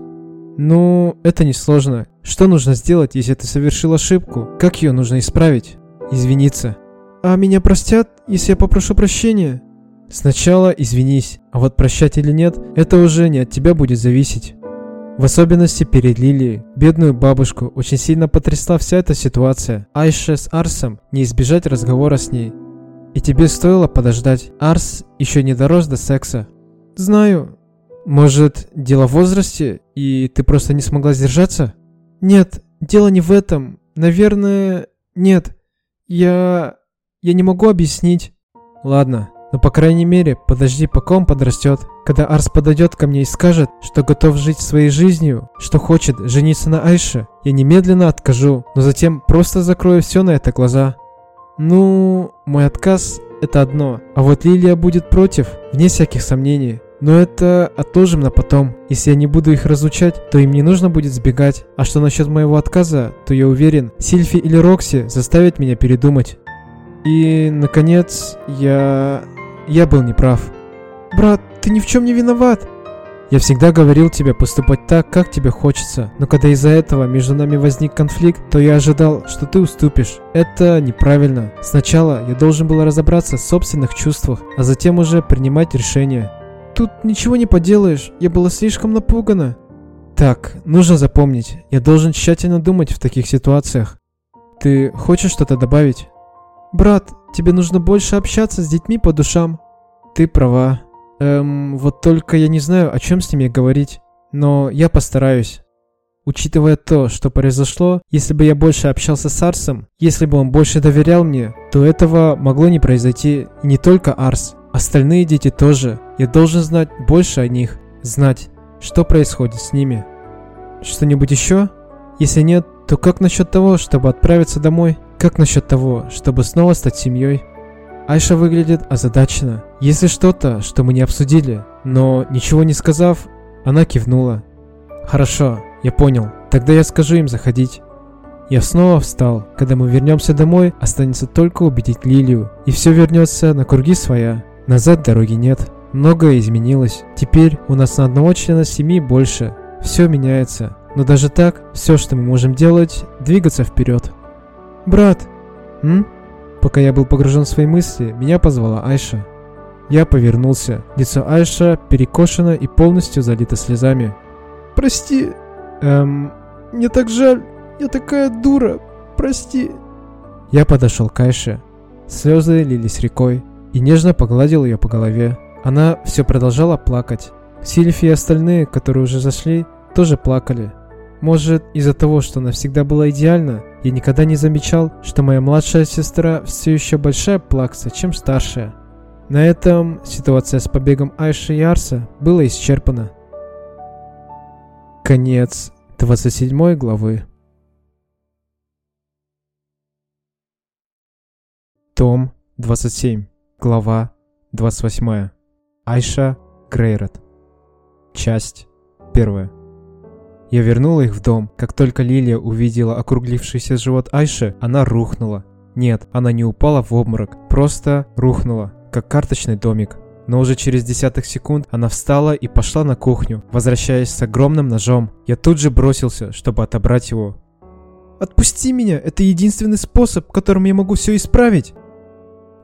A: Ну, это несложно. Что нужно сделать, если ты совершил ошибку? Как ее нужно исправить? Извиниться. А меня простят, если я попрошу прощения? Сначала извинись, а вот прощать или нет, это уже не от тебя будет зависеть. В особенности перед Лилией. Бедную бабушку очень сильно потрясла вся эта ситуация. Айше с Арсом не избежать разговора с ней. И тебе стоило подождать. Арс еще не дорос до секса. Знаю. Может, дело в возрасте, и ты просто не смогла сдержаться? Нет, дело не в этом. Наверное, нет. Я... Я не могу объяснить. Ладно, но по крайней мере, подожди, пока он подрастет. Когда Арс подойдет ко мне и скажет, что готов жить своей жизнью, что хочет жениться на Айше, я немедленно откажу, но затем просто закрою все на это глаза. Ну, мой отказ это одно, а вот Лилия будет против, вне всяких сомнений. Но это отложим на потом. Если я не буду их разучать, то им не нужно будет сбегать. А что насчет моего отказа, то я уверен, Сильфи или Рокси заставят меня передумать. И, наконец, я... я был неправ. Брат, ты ни в чем не виноват. Я всегда говорил тебе поступать так, как тебе хочется, но когда из-за этого между нами возник конфликт, то я ожидал, что ты уступишь. Это неправильно. Сначала я должен был разобраться в собственных чувствах, а затем уже принимать решение. Тут ничего не поделаешь, я была слишком напугана. Так, нужно запомнить, я должен тщательно думать в таких ситуациях. Ты хочешь что-то добавить? «Брат, тебе нужно больше общаться с детьми по душам». «Ты права. Эм, вот только я не знаю, о чем с ними говорить. Но я постараюсь. Учитывая то, что произошло, если бы я больше общался с Арсом, если бы он больше доверял мне, то этого могло не произойти и не только Арс. Остальные дети тоже. Я должен знать больше о них. Знать, что происходит с ними. Что-нибудь еще? Если нет, то как насчет того, чтобы отправиться домой? Как насчет того, чтобы снова стать семьей? Айша выглядит озадаченно. Если что-то, что мы не обсудили, но ничего не сказав, она кивнула. Хорошо, я понял. Тогда я скажу им заходить. Я снова встал. Когда мы вернемся домой, останется только убедить Лилию. И все вернется на круги своя. Назад дороги нет. Многое изменилось. Теперь у нас на одного члена семьи больше. Все меняется. Но даже так, все, что мы можем делать, двигаться вперед. Брат! М? Пока я был погружен в свои мысли, меня позвала Айша. Я повернулся. Лицо Айша перекошено и полностью залито слезами. «Прости. Эм, мне так жаль. Я такая дура. Прости». Я подошел к Айше. Слезы лились рекой и нежно погладил ее по голове. Она все продолжала плакать. Сильфи и остальные, которые уже зашли, тоже плакали. Может, из-за того, что она всегда была идеальна, я никогда не замечал, что моя младшая сестра все еще большая плакса, чем старшая. На этом ситуация с побегом Айши и Арса была исчерпана. Конец 27 главы. Том 27, глава 28. Айша Грейрот. Часть 1. Я вернула их в дом. Как только Лилия увидела округлившийся живот Айши, она рухнула. Нет, она не упала в обморок, просто рухнула, как карточный домик. Но уже через десяток секунд она встала и пошла на кухню, возвращаясь с огромным ножом. Я тут же бросился, чтобы отобрать его. «Отпусти меня! Это единственный способ, которым я могу все исправить!»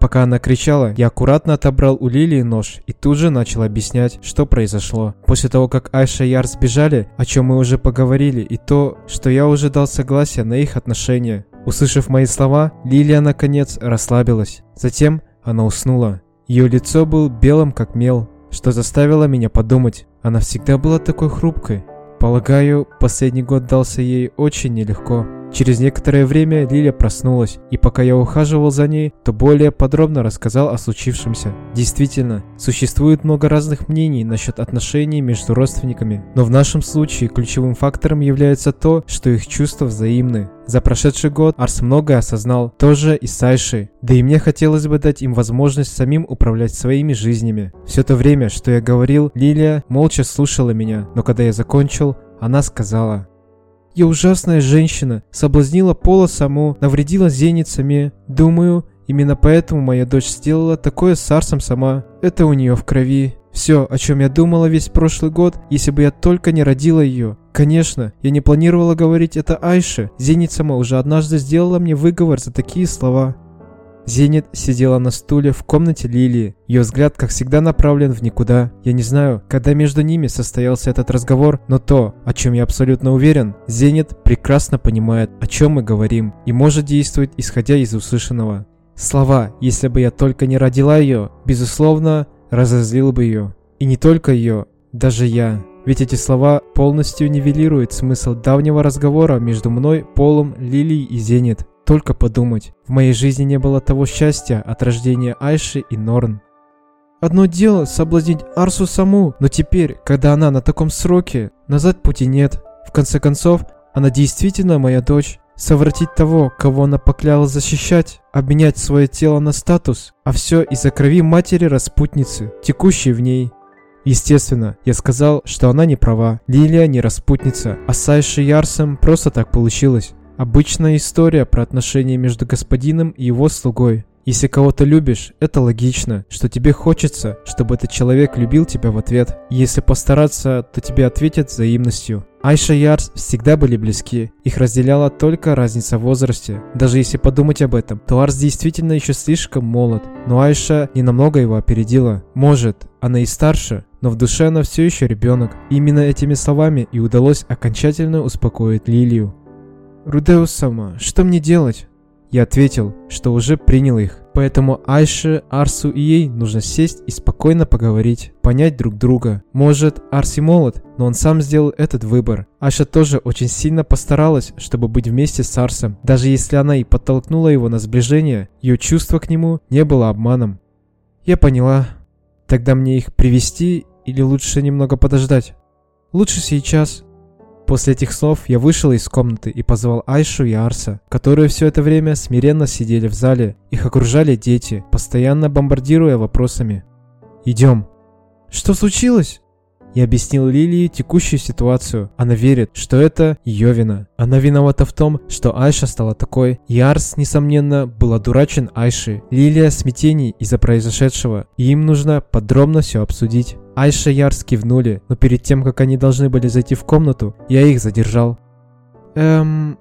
A: Пока она кричала, я аккуратно отобрал у Лилии нож и тут же начал объяснять, что произошло. После того, как Айша и Яр сбежали, о чем мы уже поговорили, и то, что я уже дал согласие на их отношения. Услышав мои слова, Лилия наконец расслабилась. Затем она уснула. Ее лицо было белым как мел, что заставило меня подумать. Она всегда была такой хрупкой. Полагаю, последний год дался ей очень нелегко. Через некоторое время Лиля проснулась, и пока я ухаживал за ней, то более подробно рассказал о случившемся. Действительно, существует много разных мнений насчет отношений между родственниками, но в нашем случае ключевым фактором является то, что их чувства взаимны. За прошедший год Арс многое осознал, тоже и с Айшей, да и мне хотелось бы дать им возможность самим управлять своими жизнями. Все то время, что я говорил, Лилия молча слушала меня, но когда я закончил, она сказала, я ужасная женщина, соблазнила Пола саму, навредила зеницами. Думаю, именно поэтому моя дочь сделала такое с Арсом сама. Это у нее в крови. Все, о чем я думала весь прошлый год, если бы я только не родила ее. Конечно, я не планировала говорить это Айше. Зеницама уже однажды сделала мне выговор за такие слова. Зенит сидела на стуле в комнате Лилии. Ее взгляд, как всегда, направлен в никуда. Я не знаю, когда между ними состоялся этот разговор, но то, о чем я абсолютно уверен, Зенит прекрасно понимает, о чем мы говорим, и может действовать, исходя из услышанного. Слова «если бы я только не родила ее», безусловно, разозлил бы ее. И не только ее, даже я. Ведь эти слова полностью нивелируют смысл давнего разговора между мной, Полом, Лилией и Зенит. Только подумать, в моей жизни не было того счастья от рождения Айши и Норн. Одно дело соблазнить Арсу саму, но теперь, когда она на таком сроке, назад пути нет. В конце концов, она действительно моя дочь. Совратить того, кого она поклялась защищать, обменять свое тело на статус, а все из-за крови матери-распутницы, текущей в ней. Естественно, я сказал, что она не права. Лилия не распутница, а с Айшей Ярсом просто так получилось. Обычная история про отношения между господином и его слугой. Если кого-то любишь, это логично, что тебе хочется, чтобы этот человек любил тебя в ответ. Если постараться, то тебе ответят взаимностью. Айша и Арс всегда были близки, их разделяла только разница в возрасте. Даже если подумать об этом, то Арс действительно еще слишком молод, но Айша не намного его опередила. Может, она и старше, но в душе она все еще ребенок. Именно этими словами и удалось окончательно успокоить Лилию. «Рудеус сама, что мне делать?» Я ответил, что уже принял их. Поэтому Айше, Арсу и ей нужно сесть и спокойно поговорить, понять друг друга. Может, Арси молод, но он сам сделал этот выбор. Аша тоже очень сильно постаралась, чтобы быть вместе с Арсом. Даже если она и подтолкнула его на сближение, ее чувство к нему не было обманом. Я поняла. Тогда мне их привести или лучше немного подождать? Лучше сейчас. После этих слов я вышел из комнаты и позвал Айшу и Арса, которые все это время смиренно сидели в зале. Их окружали дети, постоянно бомбардируя вопросами. «Идем». «Что случилось?» Я объяснил Лилии текущую ситуацию. Она верит, что это ее вина. Она виновата в том, что Айша стала такой. И Арс, несомненно, был одурачен Айшей. Лилия в смятении из-за произошедшего. И им нужно подробно все обсудить. Айша и Арс кивнули, но перед тем, как они должны были зайти в комнату, я их задержал. Эм...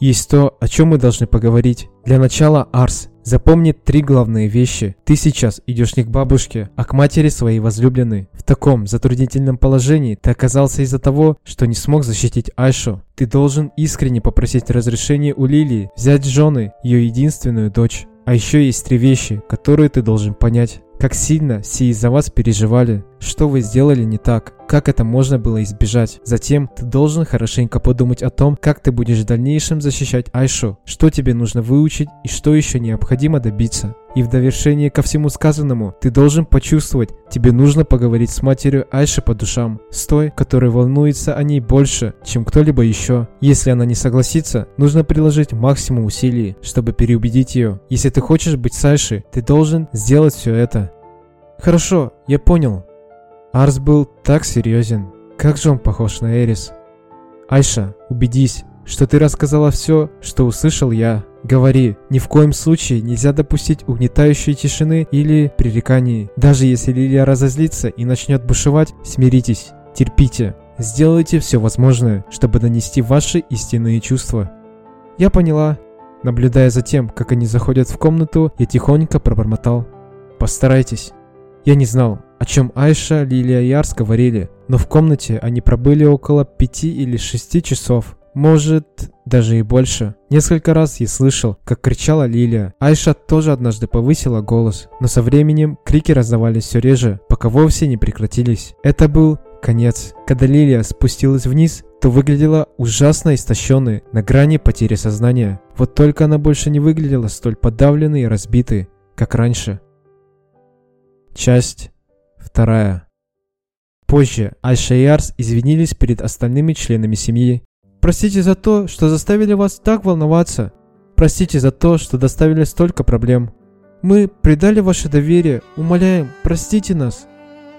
A: Есть то, о чем мы должны поговорить. Для начала, Арс, Запомни три главные вещи. Ты сейчас идешь не к бабушке, а к матери своей возлюбленной. В таком затруднительном положении ты оказался из-за того, что не смог защитить Айшу. Ты должен искренне попросить разрешения у Лилии взять жены ее единственную дочь. А еще есть три вещи, которые ты должен понять. Как сильно все из-за вас переживали, что вы сделали не так, как это можно было избежать. Затем ты должен хорошенько подумать о том, как ты будешь в дальнейшем защищать Айшу, что тебе нужно выучить и что еще необходимо добиться. И в довершение ко всему сказанному, ты должен почувствовать, тебе нужно поговорить с матерью Айши по душам, с той, которая волнуется о ней больше, чем кто-либо еще. Если она не согласится, нужно приложить максимум усилий, чтобы переубедить ее. Если ты хочешь быть с Айшей, ты должен сделать все это. Хорошо, я понял. Арс был так серьезен. Как же он похож на Эрис. Айша, убедись, что ты рассказала все, что услышал я. Говори, ни в коем случае нельзя допустить угнетающей тишины или пререканий. Даже если Лилия разозлится и начнет бушевать, смиритесь, терпите. Сделайте все возможное, чтобы донести ваши истинные чувства. Я поняла. Наблюдая за тем, как они заходят в комнату, я тихонько пробормотал. Постарайтесь. Я не знал, о чем Айша, Лилия и Арс говорили, но в комнате они пробыли около пяти или шести часов. Может, даже и больше. Несколько раз я слышал, как кричала Лилия. Айша тоже однажды повысила голос, но со временем крики раздавались все реже, пока вовсе не прекратились. Это был конец. Когда Лилия спустилась вниз, то выглядела ужасно истощенной, на грани потери сознания. Вот только она больше не выглядела столь подавленной и разбитой, как раньше. Часть вторая. Позже Айша и Арс извинились перед остальными членами семьи Простите за то, что заставили вас так волноваться. Простите за то, что доставили столько проблем. Мы предали ваше доверие. Умоляем, простите нас.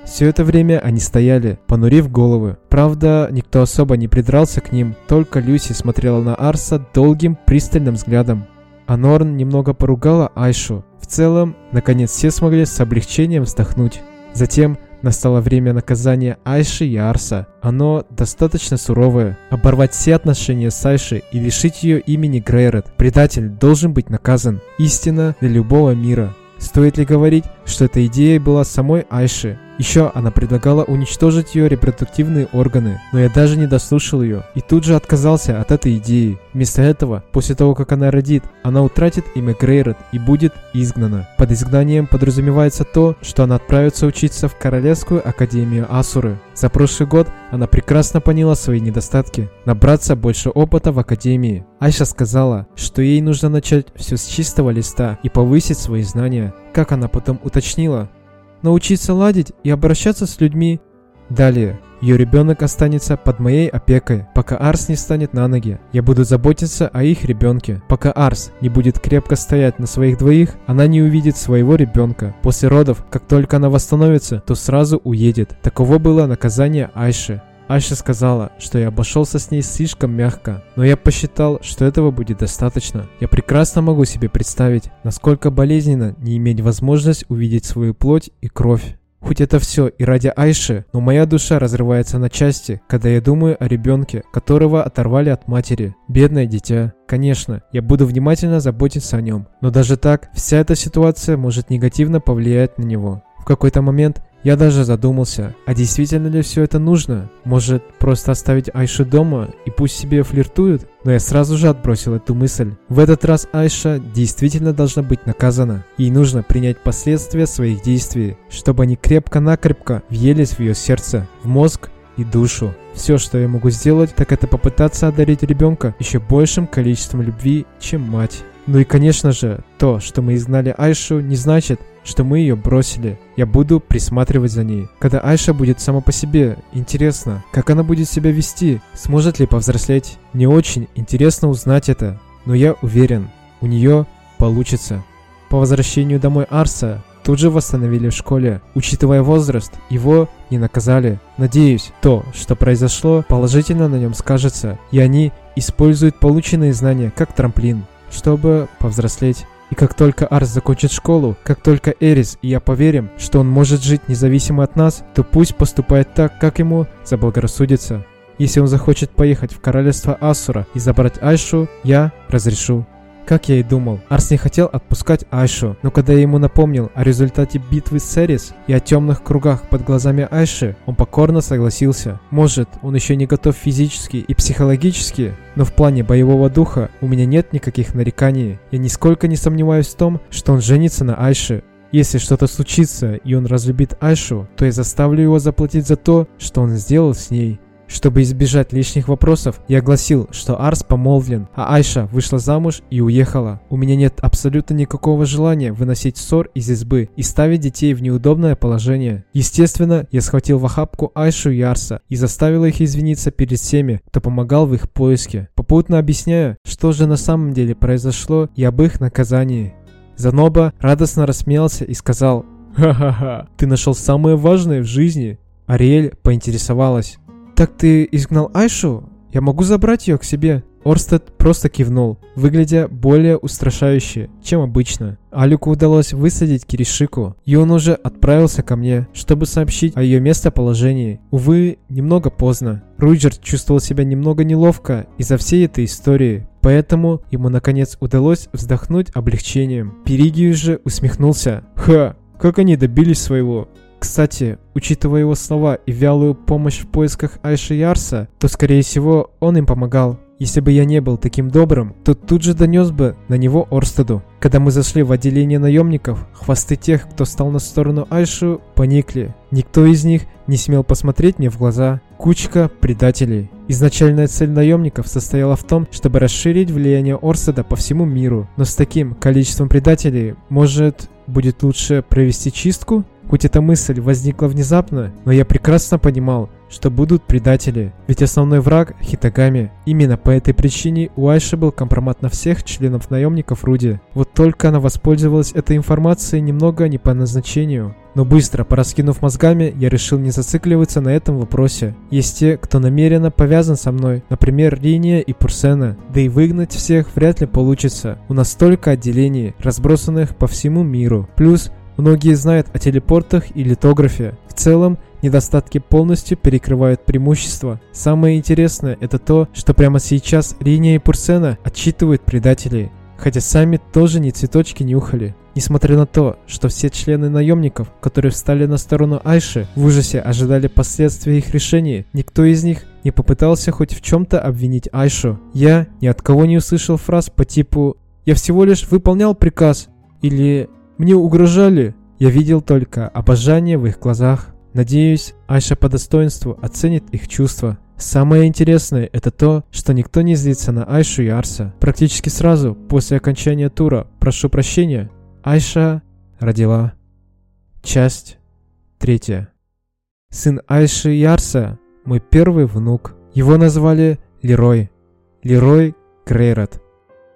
A: Все это время они стояли, понурив головы. Правда, никто особо не придрался к ним, только Люси смотрела на Арса долгим, пристальным взглядом. А Норн немного поругала Айшу. Целом, наконец все смогли с облегчением вздохнуть. Затем Настало время наказания Айши и Арса. Оно достаточно суровое. Оборвать все отношения с Айшей и лишить ее имени Грейрот. Предатель должен быть наказан. Истина для любого мира. Стоит ли говорить, что эта идея была самой Айши? Еще она предлагала уничтожить ее репродуктивные органы, но я даже не дослушал ее и тут же отказался от этой идеи. Вместо этого, после того, как она родит, она утратит имя Грейрот и будет изгнана. Под изгнанием подразумевается то, что она отправится учиться в Королевскую Академию Асуры. За прошлый год она прекрасно поняла свои недостатки, набраться больше опыта в Академии. Айша сказала, что ей нужно начать все с чистого листа и повысить свои знания. Как она потом уточнила, научиться ладить и обращаться с людьми. Далее, ее ребенок останется под моей опекой, пока Арс не станет на ноги. Я буду заботиться о их ребенке. Пока Арс не будет крепко стоять на своих двоих, она не увидит своего ребенка. После родов, как только она восстановится, то сразу уедет. Таково было наказание Айши. Айша сказала, что я обошелся с ней слишком мягко, но я посчитал, что этого будет достаточно. Я прекрасно могу себе представить, насколько болезненно не иметь возможность увидеть свою плоть и кровь. Хоть это все и ради Айши, но моя душа разрывается на части, когда я думаю о ребенке, которого оторвали от матери. Бедное дитя. Конечно, я буду внимательно заботиться о нем, но даже так, вся эта ситуация может негативно повлиять на него. В какой-то момент Я даже задумался, а действительно ли все это нужно? Может, просто оставить Айшу дома и пусть себе флиртуют? Но я сразу же отбросил эту мысль. В этот раз Айша действительно должна быть наказана. Ей нужно принять последствия своих действий, чтобы они крепко-накрепко въелись в ее сердце, в мозг и душу. Все, что я могу сделать, так это попытаться одарить ребенка еще большим количеством любви, чем мать. Ну и конечно же, то, что мы изгнали Айшу, не значит, что мы ее бросили. Я буду присматривать за ней. Когда Айша будет сама по себе, интересно, как она будет себя вести, сможет ли повзрослеть. Мне очень интересно узнать это, но я уверен, у нее получится. По возвращению домой Арса тут же восстановили в школе. Учитывая возраст, его не наказали. Надеюсь, то, что произошло, положительно на нем скажется, и они используют полученные знания как трамплин, чтобы повзрослеть. И как только Арс закончит школу, как только Эрис и я поверим, что он может жить независимо от нас, то пусть поступает так, как ему заблагорассудится. Если он захочет поехать в королевство Асура и забрать Айшу, я разрешу. Как я и думал, Арс не хотел отпускать Айшу, но когда я ему напомнил о результате битвы с Серис и о темных кругах под глазами Айши, он покорно согласился. Может, он еще не готов физически и психологически, но в плане боевого духа у меня нет никаких нареканий. Я нисколько не сомневаюсь в том, что он женится на Айше. Если что-то случится и он разлюбит Айшу, то я заставлю его заплатить за то, что он сделал с ней. Чтобы избежать лишних вопросов, я огласил, что Арс помолвлен, а Айша вышла замуж и уехала. У меня нет абсолютно никакого желания выносить ссор из избы и ставить детей в неудобное положение. Естественно, я схватил в охапку Айшу и Арса и заставил их извиниться перед всеми, кто помогал в их поиске, попутно объясняя, что же на самом деле произошло и об их наказании. Заноба радостно рассмеялся и сказал «Ха-ха-ха, ты нашел самое важное в жизни». Ариэль поинтересовалась «Так ты изгнал Айшу? Я могу забрать ее к себе?» Орстед просто кивнул, выглядя более устрашающе, чем обычно. Алику удалось высадить Киришику, и он уже отправился ко мне, чтобы сообщить о ее местоположении. Увы, немного поздно. Руджер чувствовал себя немного неловко из-за всей этой истории, поэтому ему наконец удалось вздохнуть облегчением. Перигиус же усмехнулся. «Ха, как они добились своего? Кстати, учитывая его слова и вялую помощь в поисках Айши Ярса, то, скорее всего, он им помогал. Если бы я не был таким добрым, то тут же донес бы на него Орстеду. Когда мы зашли в отделение наемников, хвосты тех, кто стал на сторону Айшу, поникли. Никто из них не смел посмотреть мне в глаза. Кучка предателей. Изначальная цель наемников состояла в том, чтобы расширить влияние Орстеда по всему миру. Но с таким количеством предателей, может, будет лучше провести чистку? Хоть эта мысль возникла внезапно, но я прекрасно понимал, что будут предатели, ведь основной враг – Хитагами. Именно по этой причине у Айши был компромат на всех членов наемников Руди. Вот только она воспользовалась этой информацией немного не по назначению. Но быстро, пораскинув мозгами, я решил не зацикливаться на этом вопросе. Есть те, кто намеренно повязан со мной, например, Риния и Пурсена. Да и выгнать всех вряд ли получится. У нас столько отделений, разбросанных по всему миру. Плюс Многие знают о телепортах и литографе. В целом, недостатки полностью перекрывают преимущества. Самое интересное это то, что прямо сейчас Риния и Пурсена отчитывают предателей, хотя сами тоже ни цветочки нюхали. Несмотря на то, что все члены наемников, которые встали на сторону Айши, в ужасе ожидали последствий их решений, никто из них не попытался хоть в чем-то обвинить Айшу. Я ни от кого не услышал фраз по типу «Я всего лишь выполнял приказ» или мне угрожали. Я видел только обожание в их глазах. Надеюсь, Айша по достоинству оценит их чувства. Самое интересное это то, что никто не злится на Айшу и Арса. Практически сразу после окончания тура «Прошу прощения» Айша родила. Часть третья. Сын Айши и Арса – мой первый внук. Его назвали Лерой. Лерой Грейрот.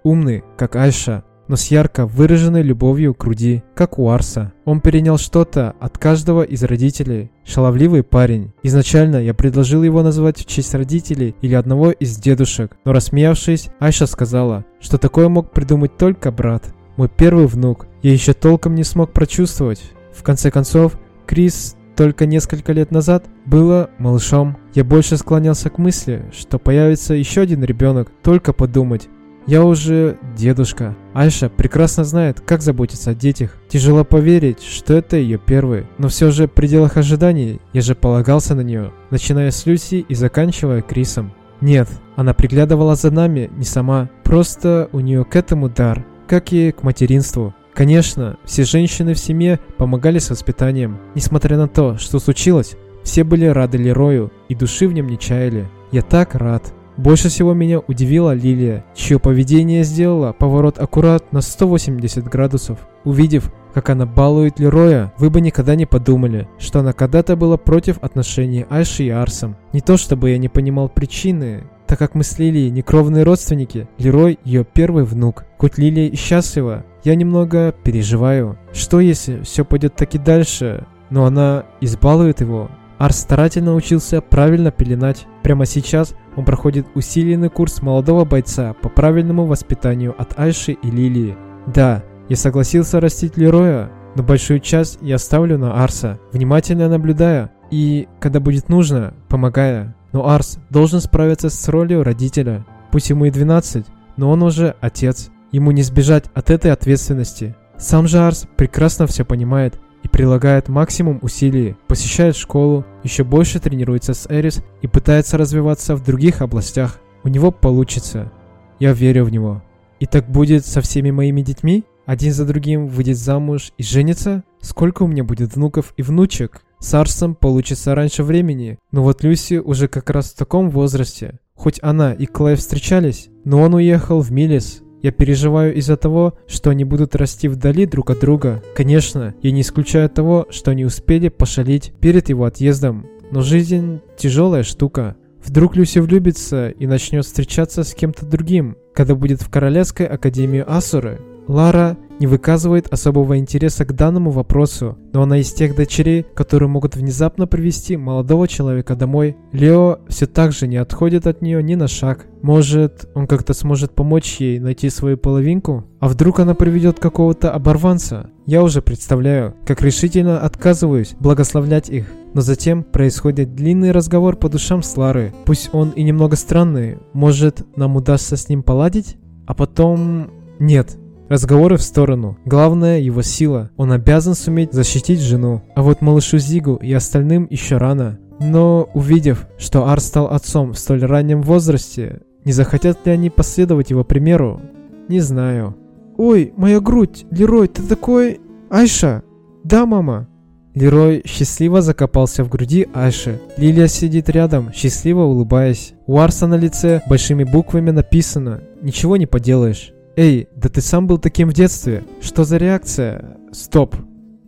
A: Умный, как Айша, но с ярко выраженной любовью к груди, как у Арса. Он перенял что-то от каждого из родителей. Шаловливый парень. Изначально я предложил его назвать в честь родителей или одного из дедушек, но рассмеявшись, Айша сказала, что такое мог придумать только брат. Мой первый внук. Я еще толком не смог прочувствовать. В конце концов, Крис только несколько лет назад было малышом. Я больше склонялся к мысли, что появится еще один ребенок, только подумать. Я уже дедушка. Айша прекрасно знает, как заботиться о детях. Тяжело поверить, что это ее первый. Но все же в пределах ожиданий я же полагался на нее, начиная с Люси и заканчивая Крисом. Нет, она приглядывала за нами не сама, просто у нее к этому дар, как и к материнству. Конечно, все женщины в семье помогали с воспитанием. Несмотря на то, что случилось, все были рады Лерою и души в нем не чаяли. Я так рад. Больше всего меня удивила Лилия, чье поведение сделало поворот аккурат на 180 градусов. Увидев, как она балует Лероя, вы бы никогда не подумали, что она когда-то была против отношений Айши и Арсом. Не то чтобы я не понимал причины, так как мы с Лилией не кровные родственники, Лерой ее первый внук. Хоть Лилия и счастлива, я немного переживаю. Что если все пойдет так и дальше, но она избалует его? Арс старательно учился правильно пеленать. Прямо сейчас он проходит усиленный курс молодого бойца по правильному воспитанию от Айши и Лилии. Да, я согласился растить Лероя, но большую часть я оставлю на Арса, внимательно наблюдая и, когда будет нужно, помогая. Но Арс должен справиться с ролью родителя. Пусть ему и 12, но он уже отец. Ему не сбежать от этой ответственности. Сам же Арс прекрасно все понимает и прилагает максимум усилий, посещает школу, еще больше тренируется с Эрис и пытается развиваться в других областях. У него получится. Я верю в него. И так будет со всеми моими детьми? Один за другим выйдет замуж и женится? Сколько у меня будет внуков и внучек? С Арсом получится раньше времени, но вот Люси уже как раз в таком возрасте. Хоть она и Клай встречались, но он уехал в Милис, я переживаю из-за того, что они будут расти вдали друг от друга. Конечно, я не исключаю того, что они успели пошалить перед его отъездом. Но жизнь тяжелая штука. Вдруг Люси влюбится и начнет встречаться с кем-то другим, когда будет в Королевской Академии Асуры. Лара не выказывает особого интереса к данному вопросу, но она из тех дочерей, которые могут внезапно привести молодого человека домой. Лео все так же не отходит от нее ни на шаг. Может, он как-то сможет помочь ей найти свою половинку? А вдруг она приведет какого-то оборванца? Я уже представляю, как решительно отказываюсь благословлять их. Но затем происходит длинный разговор по душам с Ларой. Пусть он и немного странный, может, нам удастся с ним поладить? А потом... Нет, Разговоры в сторону. Главное его сила. Он обязан суметь защитить жену. А вот малышу Зигу и остальным еще рано. Но увидев, что Ар стал отцом в столь раннем возрасте, не захотят ли они последовать его примеру? Не знаю. «Ой, моя грудь! Лерой, ты такой...» «Айша!» «Да, мама!» Лерой счастливо закопался в груди Айши. Лилия сидит рядом, счастливо улыбаясь. У Арса на лице большими буквами написано «Ничего не поделаешь». Эй, да ты сам был таким в детстве. Что за реакция? Стоп.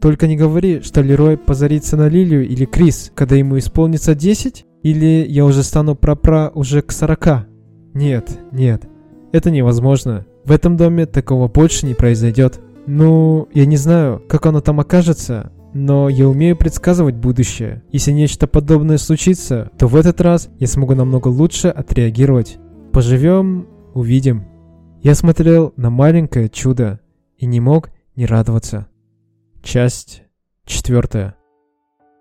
A: Только не говори, что Лерой позарится на Лилию или Крис, когда ему исполнится 10? Или я уже стану прапра уже к 40? Нет, нет. Это невозможно. В этом доме такого больше не произойдет. Ну, я не знаю, как оно там окажется, но я умею предсказывать будущее. Если нечто подобное случится, то в этот раз я смогу намного лучше отреагировать. Поживем, увидим. Я смотрел на маленькое чудо и не мог не радоваться. Часть четвертая.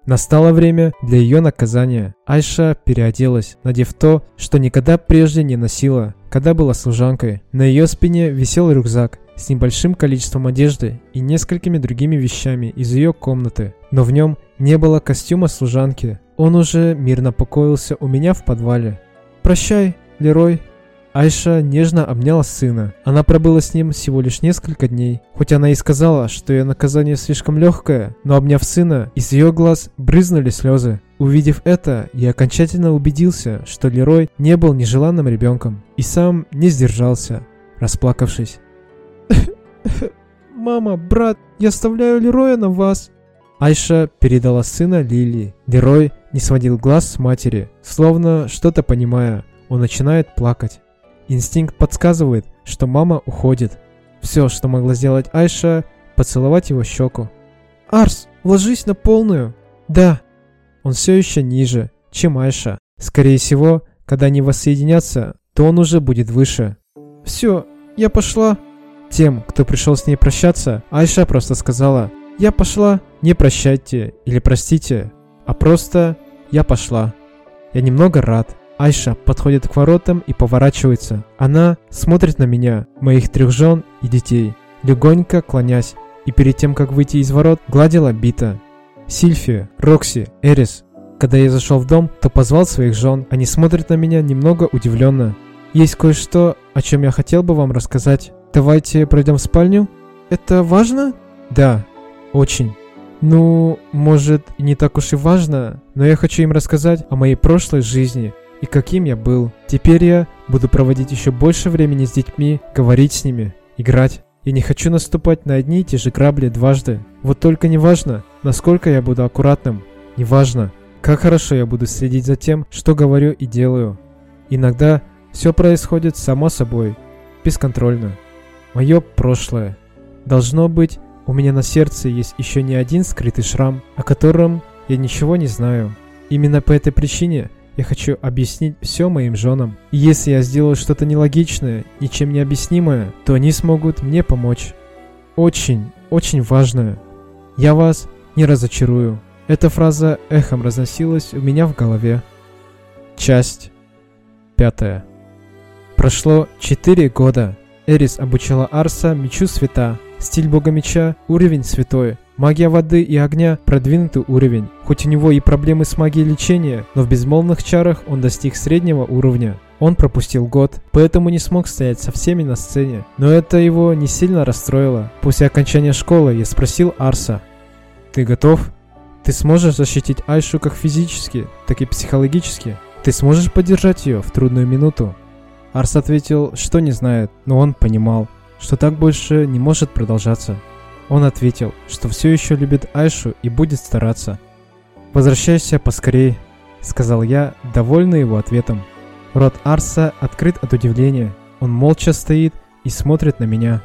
A: Настало время для ее наказания. Айша переоделась, надев то, что никогда прежде не носила, когда была служанкой. На ее спине висел рюкзак с небольшим количеством одежды и несколькими другими вещами из ее комнаты. Но в нем не было костюма служанки. Он уже мирно покоился у меня в подвале. «Прощай, Лерой», Айша нежно обняла сына. Она пробыла с ним всего лишь несколько дней. Хоть она и сказала, что ее наказание слишком легкое, но обняв сына, из ее глаз брызнули слезы. Увидев это, я окончательно убедился, что Лерой не был нежеланным ребенком и сам не сдержался, расплакавшись. (laughs) «Мама, брат, я оставляю Лероя на вас!» Айша передала сына Лили. Лерой не сводил глаз с матери, словно что-то понимая. Он начинает плакать. Инстинкт подсказывает, что мама уходит. Все, что могла сделать Айша, поцеловать его щеку. «Арс, ложись на полную!» «Да!» Он все еще ниже, чем Айша. Скорее всего, когда они воссоединятся, то он уже будет выше. «Все, я пошла!» Тем, кто пришел с ней прощаться, Айша просто сказала «Я пошла, не прощайте или простите, а просто «Я пошла». Я немного рад, Айша подходит к воротам и поворачивается. Она смотрит на меня, моих трех жен и детей, легонько клонясь, и перед тем, как выйти из ворот, гладила Бита. Сильфия, Рокси, Эрис. Когда я зашел в дом, то позвал своих жен. Они смотрят на меня немного удивленно. Есть кое-что, о чем я хотел бы вам рассказать. Давайте пройдем в спальню. Это важно? Да, очень. Ну, может, не так уж и важно, но я хочу им рассказать о моей прошлой жизни и каким я был. Теперь я буду проводить еще больше времени с детьми, говорить с ними, играть. Я не хочу наступать на одни и те же грабли дважды. Вот только не важно, насколько я буду аккуратным. Не важно, как хорошо я буду следить за тем, что говорю и делаю. Иногда все происходит само собой, бесконтрольно. Мое прошлое. Должно быть, у меня на сердце есть еще не один скрытый шрам, о котором я ничего не знаю. Именно по этой причине я хочу объяснить все моим женам. И если я сделаю что-то нелогичное, ничем не объяснимое, то они смогут мне помочь. Очень, очень важное. Я вас не разочарую. Эта фраза эхом разносилась у меня в голове. Часть пятая. Прошло четыре года. Эрис обучала Арса мечу света. Стиль бога меча – уровень святой. Магия воды и огня – продвинутый уровень. Хоть у него и проблемы с магией лечения, но в безмолвных чарах он достиг среднего уровня. Он пропустил год, поэтому не смог стоять со всеми на сцене. Но это его не сильно расстроило. После окончания школы я спросил Арса. «Ты готов? Ты сможешь защитить Айшу как физически, так и психологически? Ты сможешь поддержать ее в трудную минуту?» Арс ответил, что не знает, но он понимал, что так больше не может продолжаться. Он ответил, что все еще любит Айшу и будет стараться. «Возвращайся поскорей», — сказал я, довольный его ответом. Рот Арса открыт от удивления. Он молча стоит и смотрит на меня.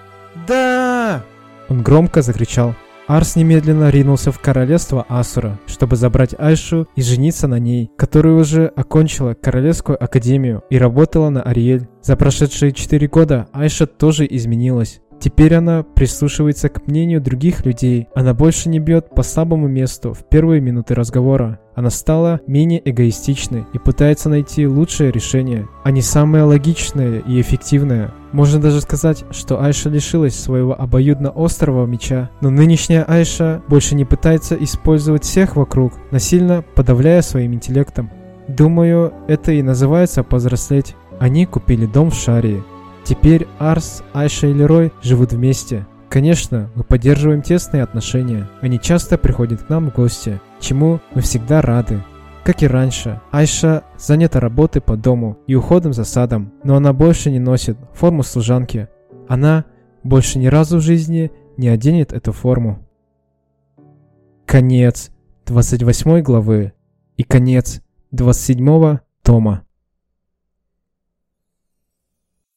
B: «Да!»
A: Он громко закричал. Арс немедленно ринулся в королевство Асура, чтобы забрать Айшу и жениться на ней, которая уже окончила Королевскую Академию и работала на Ариэль. За прошедшие четыре года Айша тоже изменилась. Теперь она прислушивается к мнению других людей. Она больше не бьет по слабому месту в первые минуты разговора. Она стала менее эгоистичной и пытается найти лучшее решение, а не самое логичное и эффективное. Можно даже сказать, что Айша лишилась своего обоюдно-острого меча, но нынешняя Айша больше не пытается использовать всех вокруг, насильно подавляя своим интеллектом. Думаю, это и называется повзрослеть. Они купили дом в Шарии, Теперь Арс, Айша и Лерой живут вместе. Конечно, мы поддерживаем тесные отношения. Они часто приходят к нам в гости, чему мы всегда рады. Как и раньше, Айша занята работой по дому и уходом за садом, но она больше не носит форму служанки. Она больше ни разу в жизни не оденет эту форму. Конец 28 главы и конец 27 тома.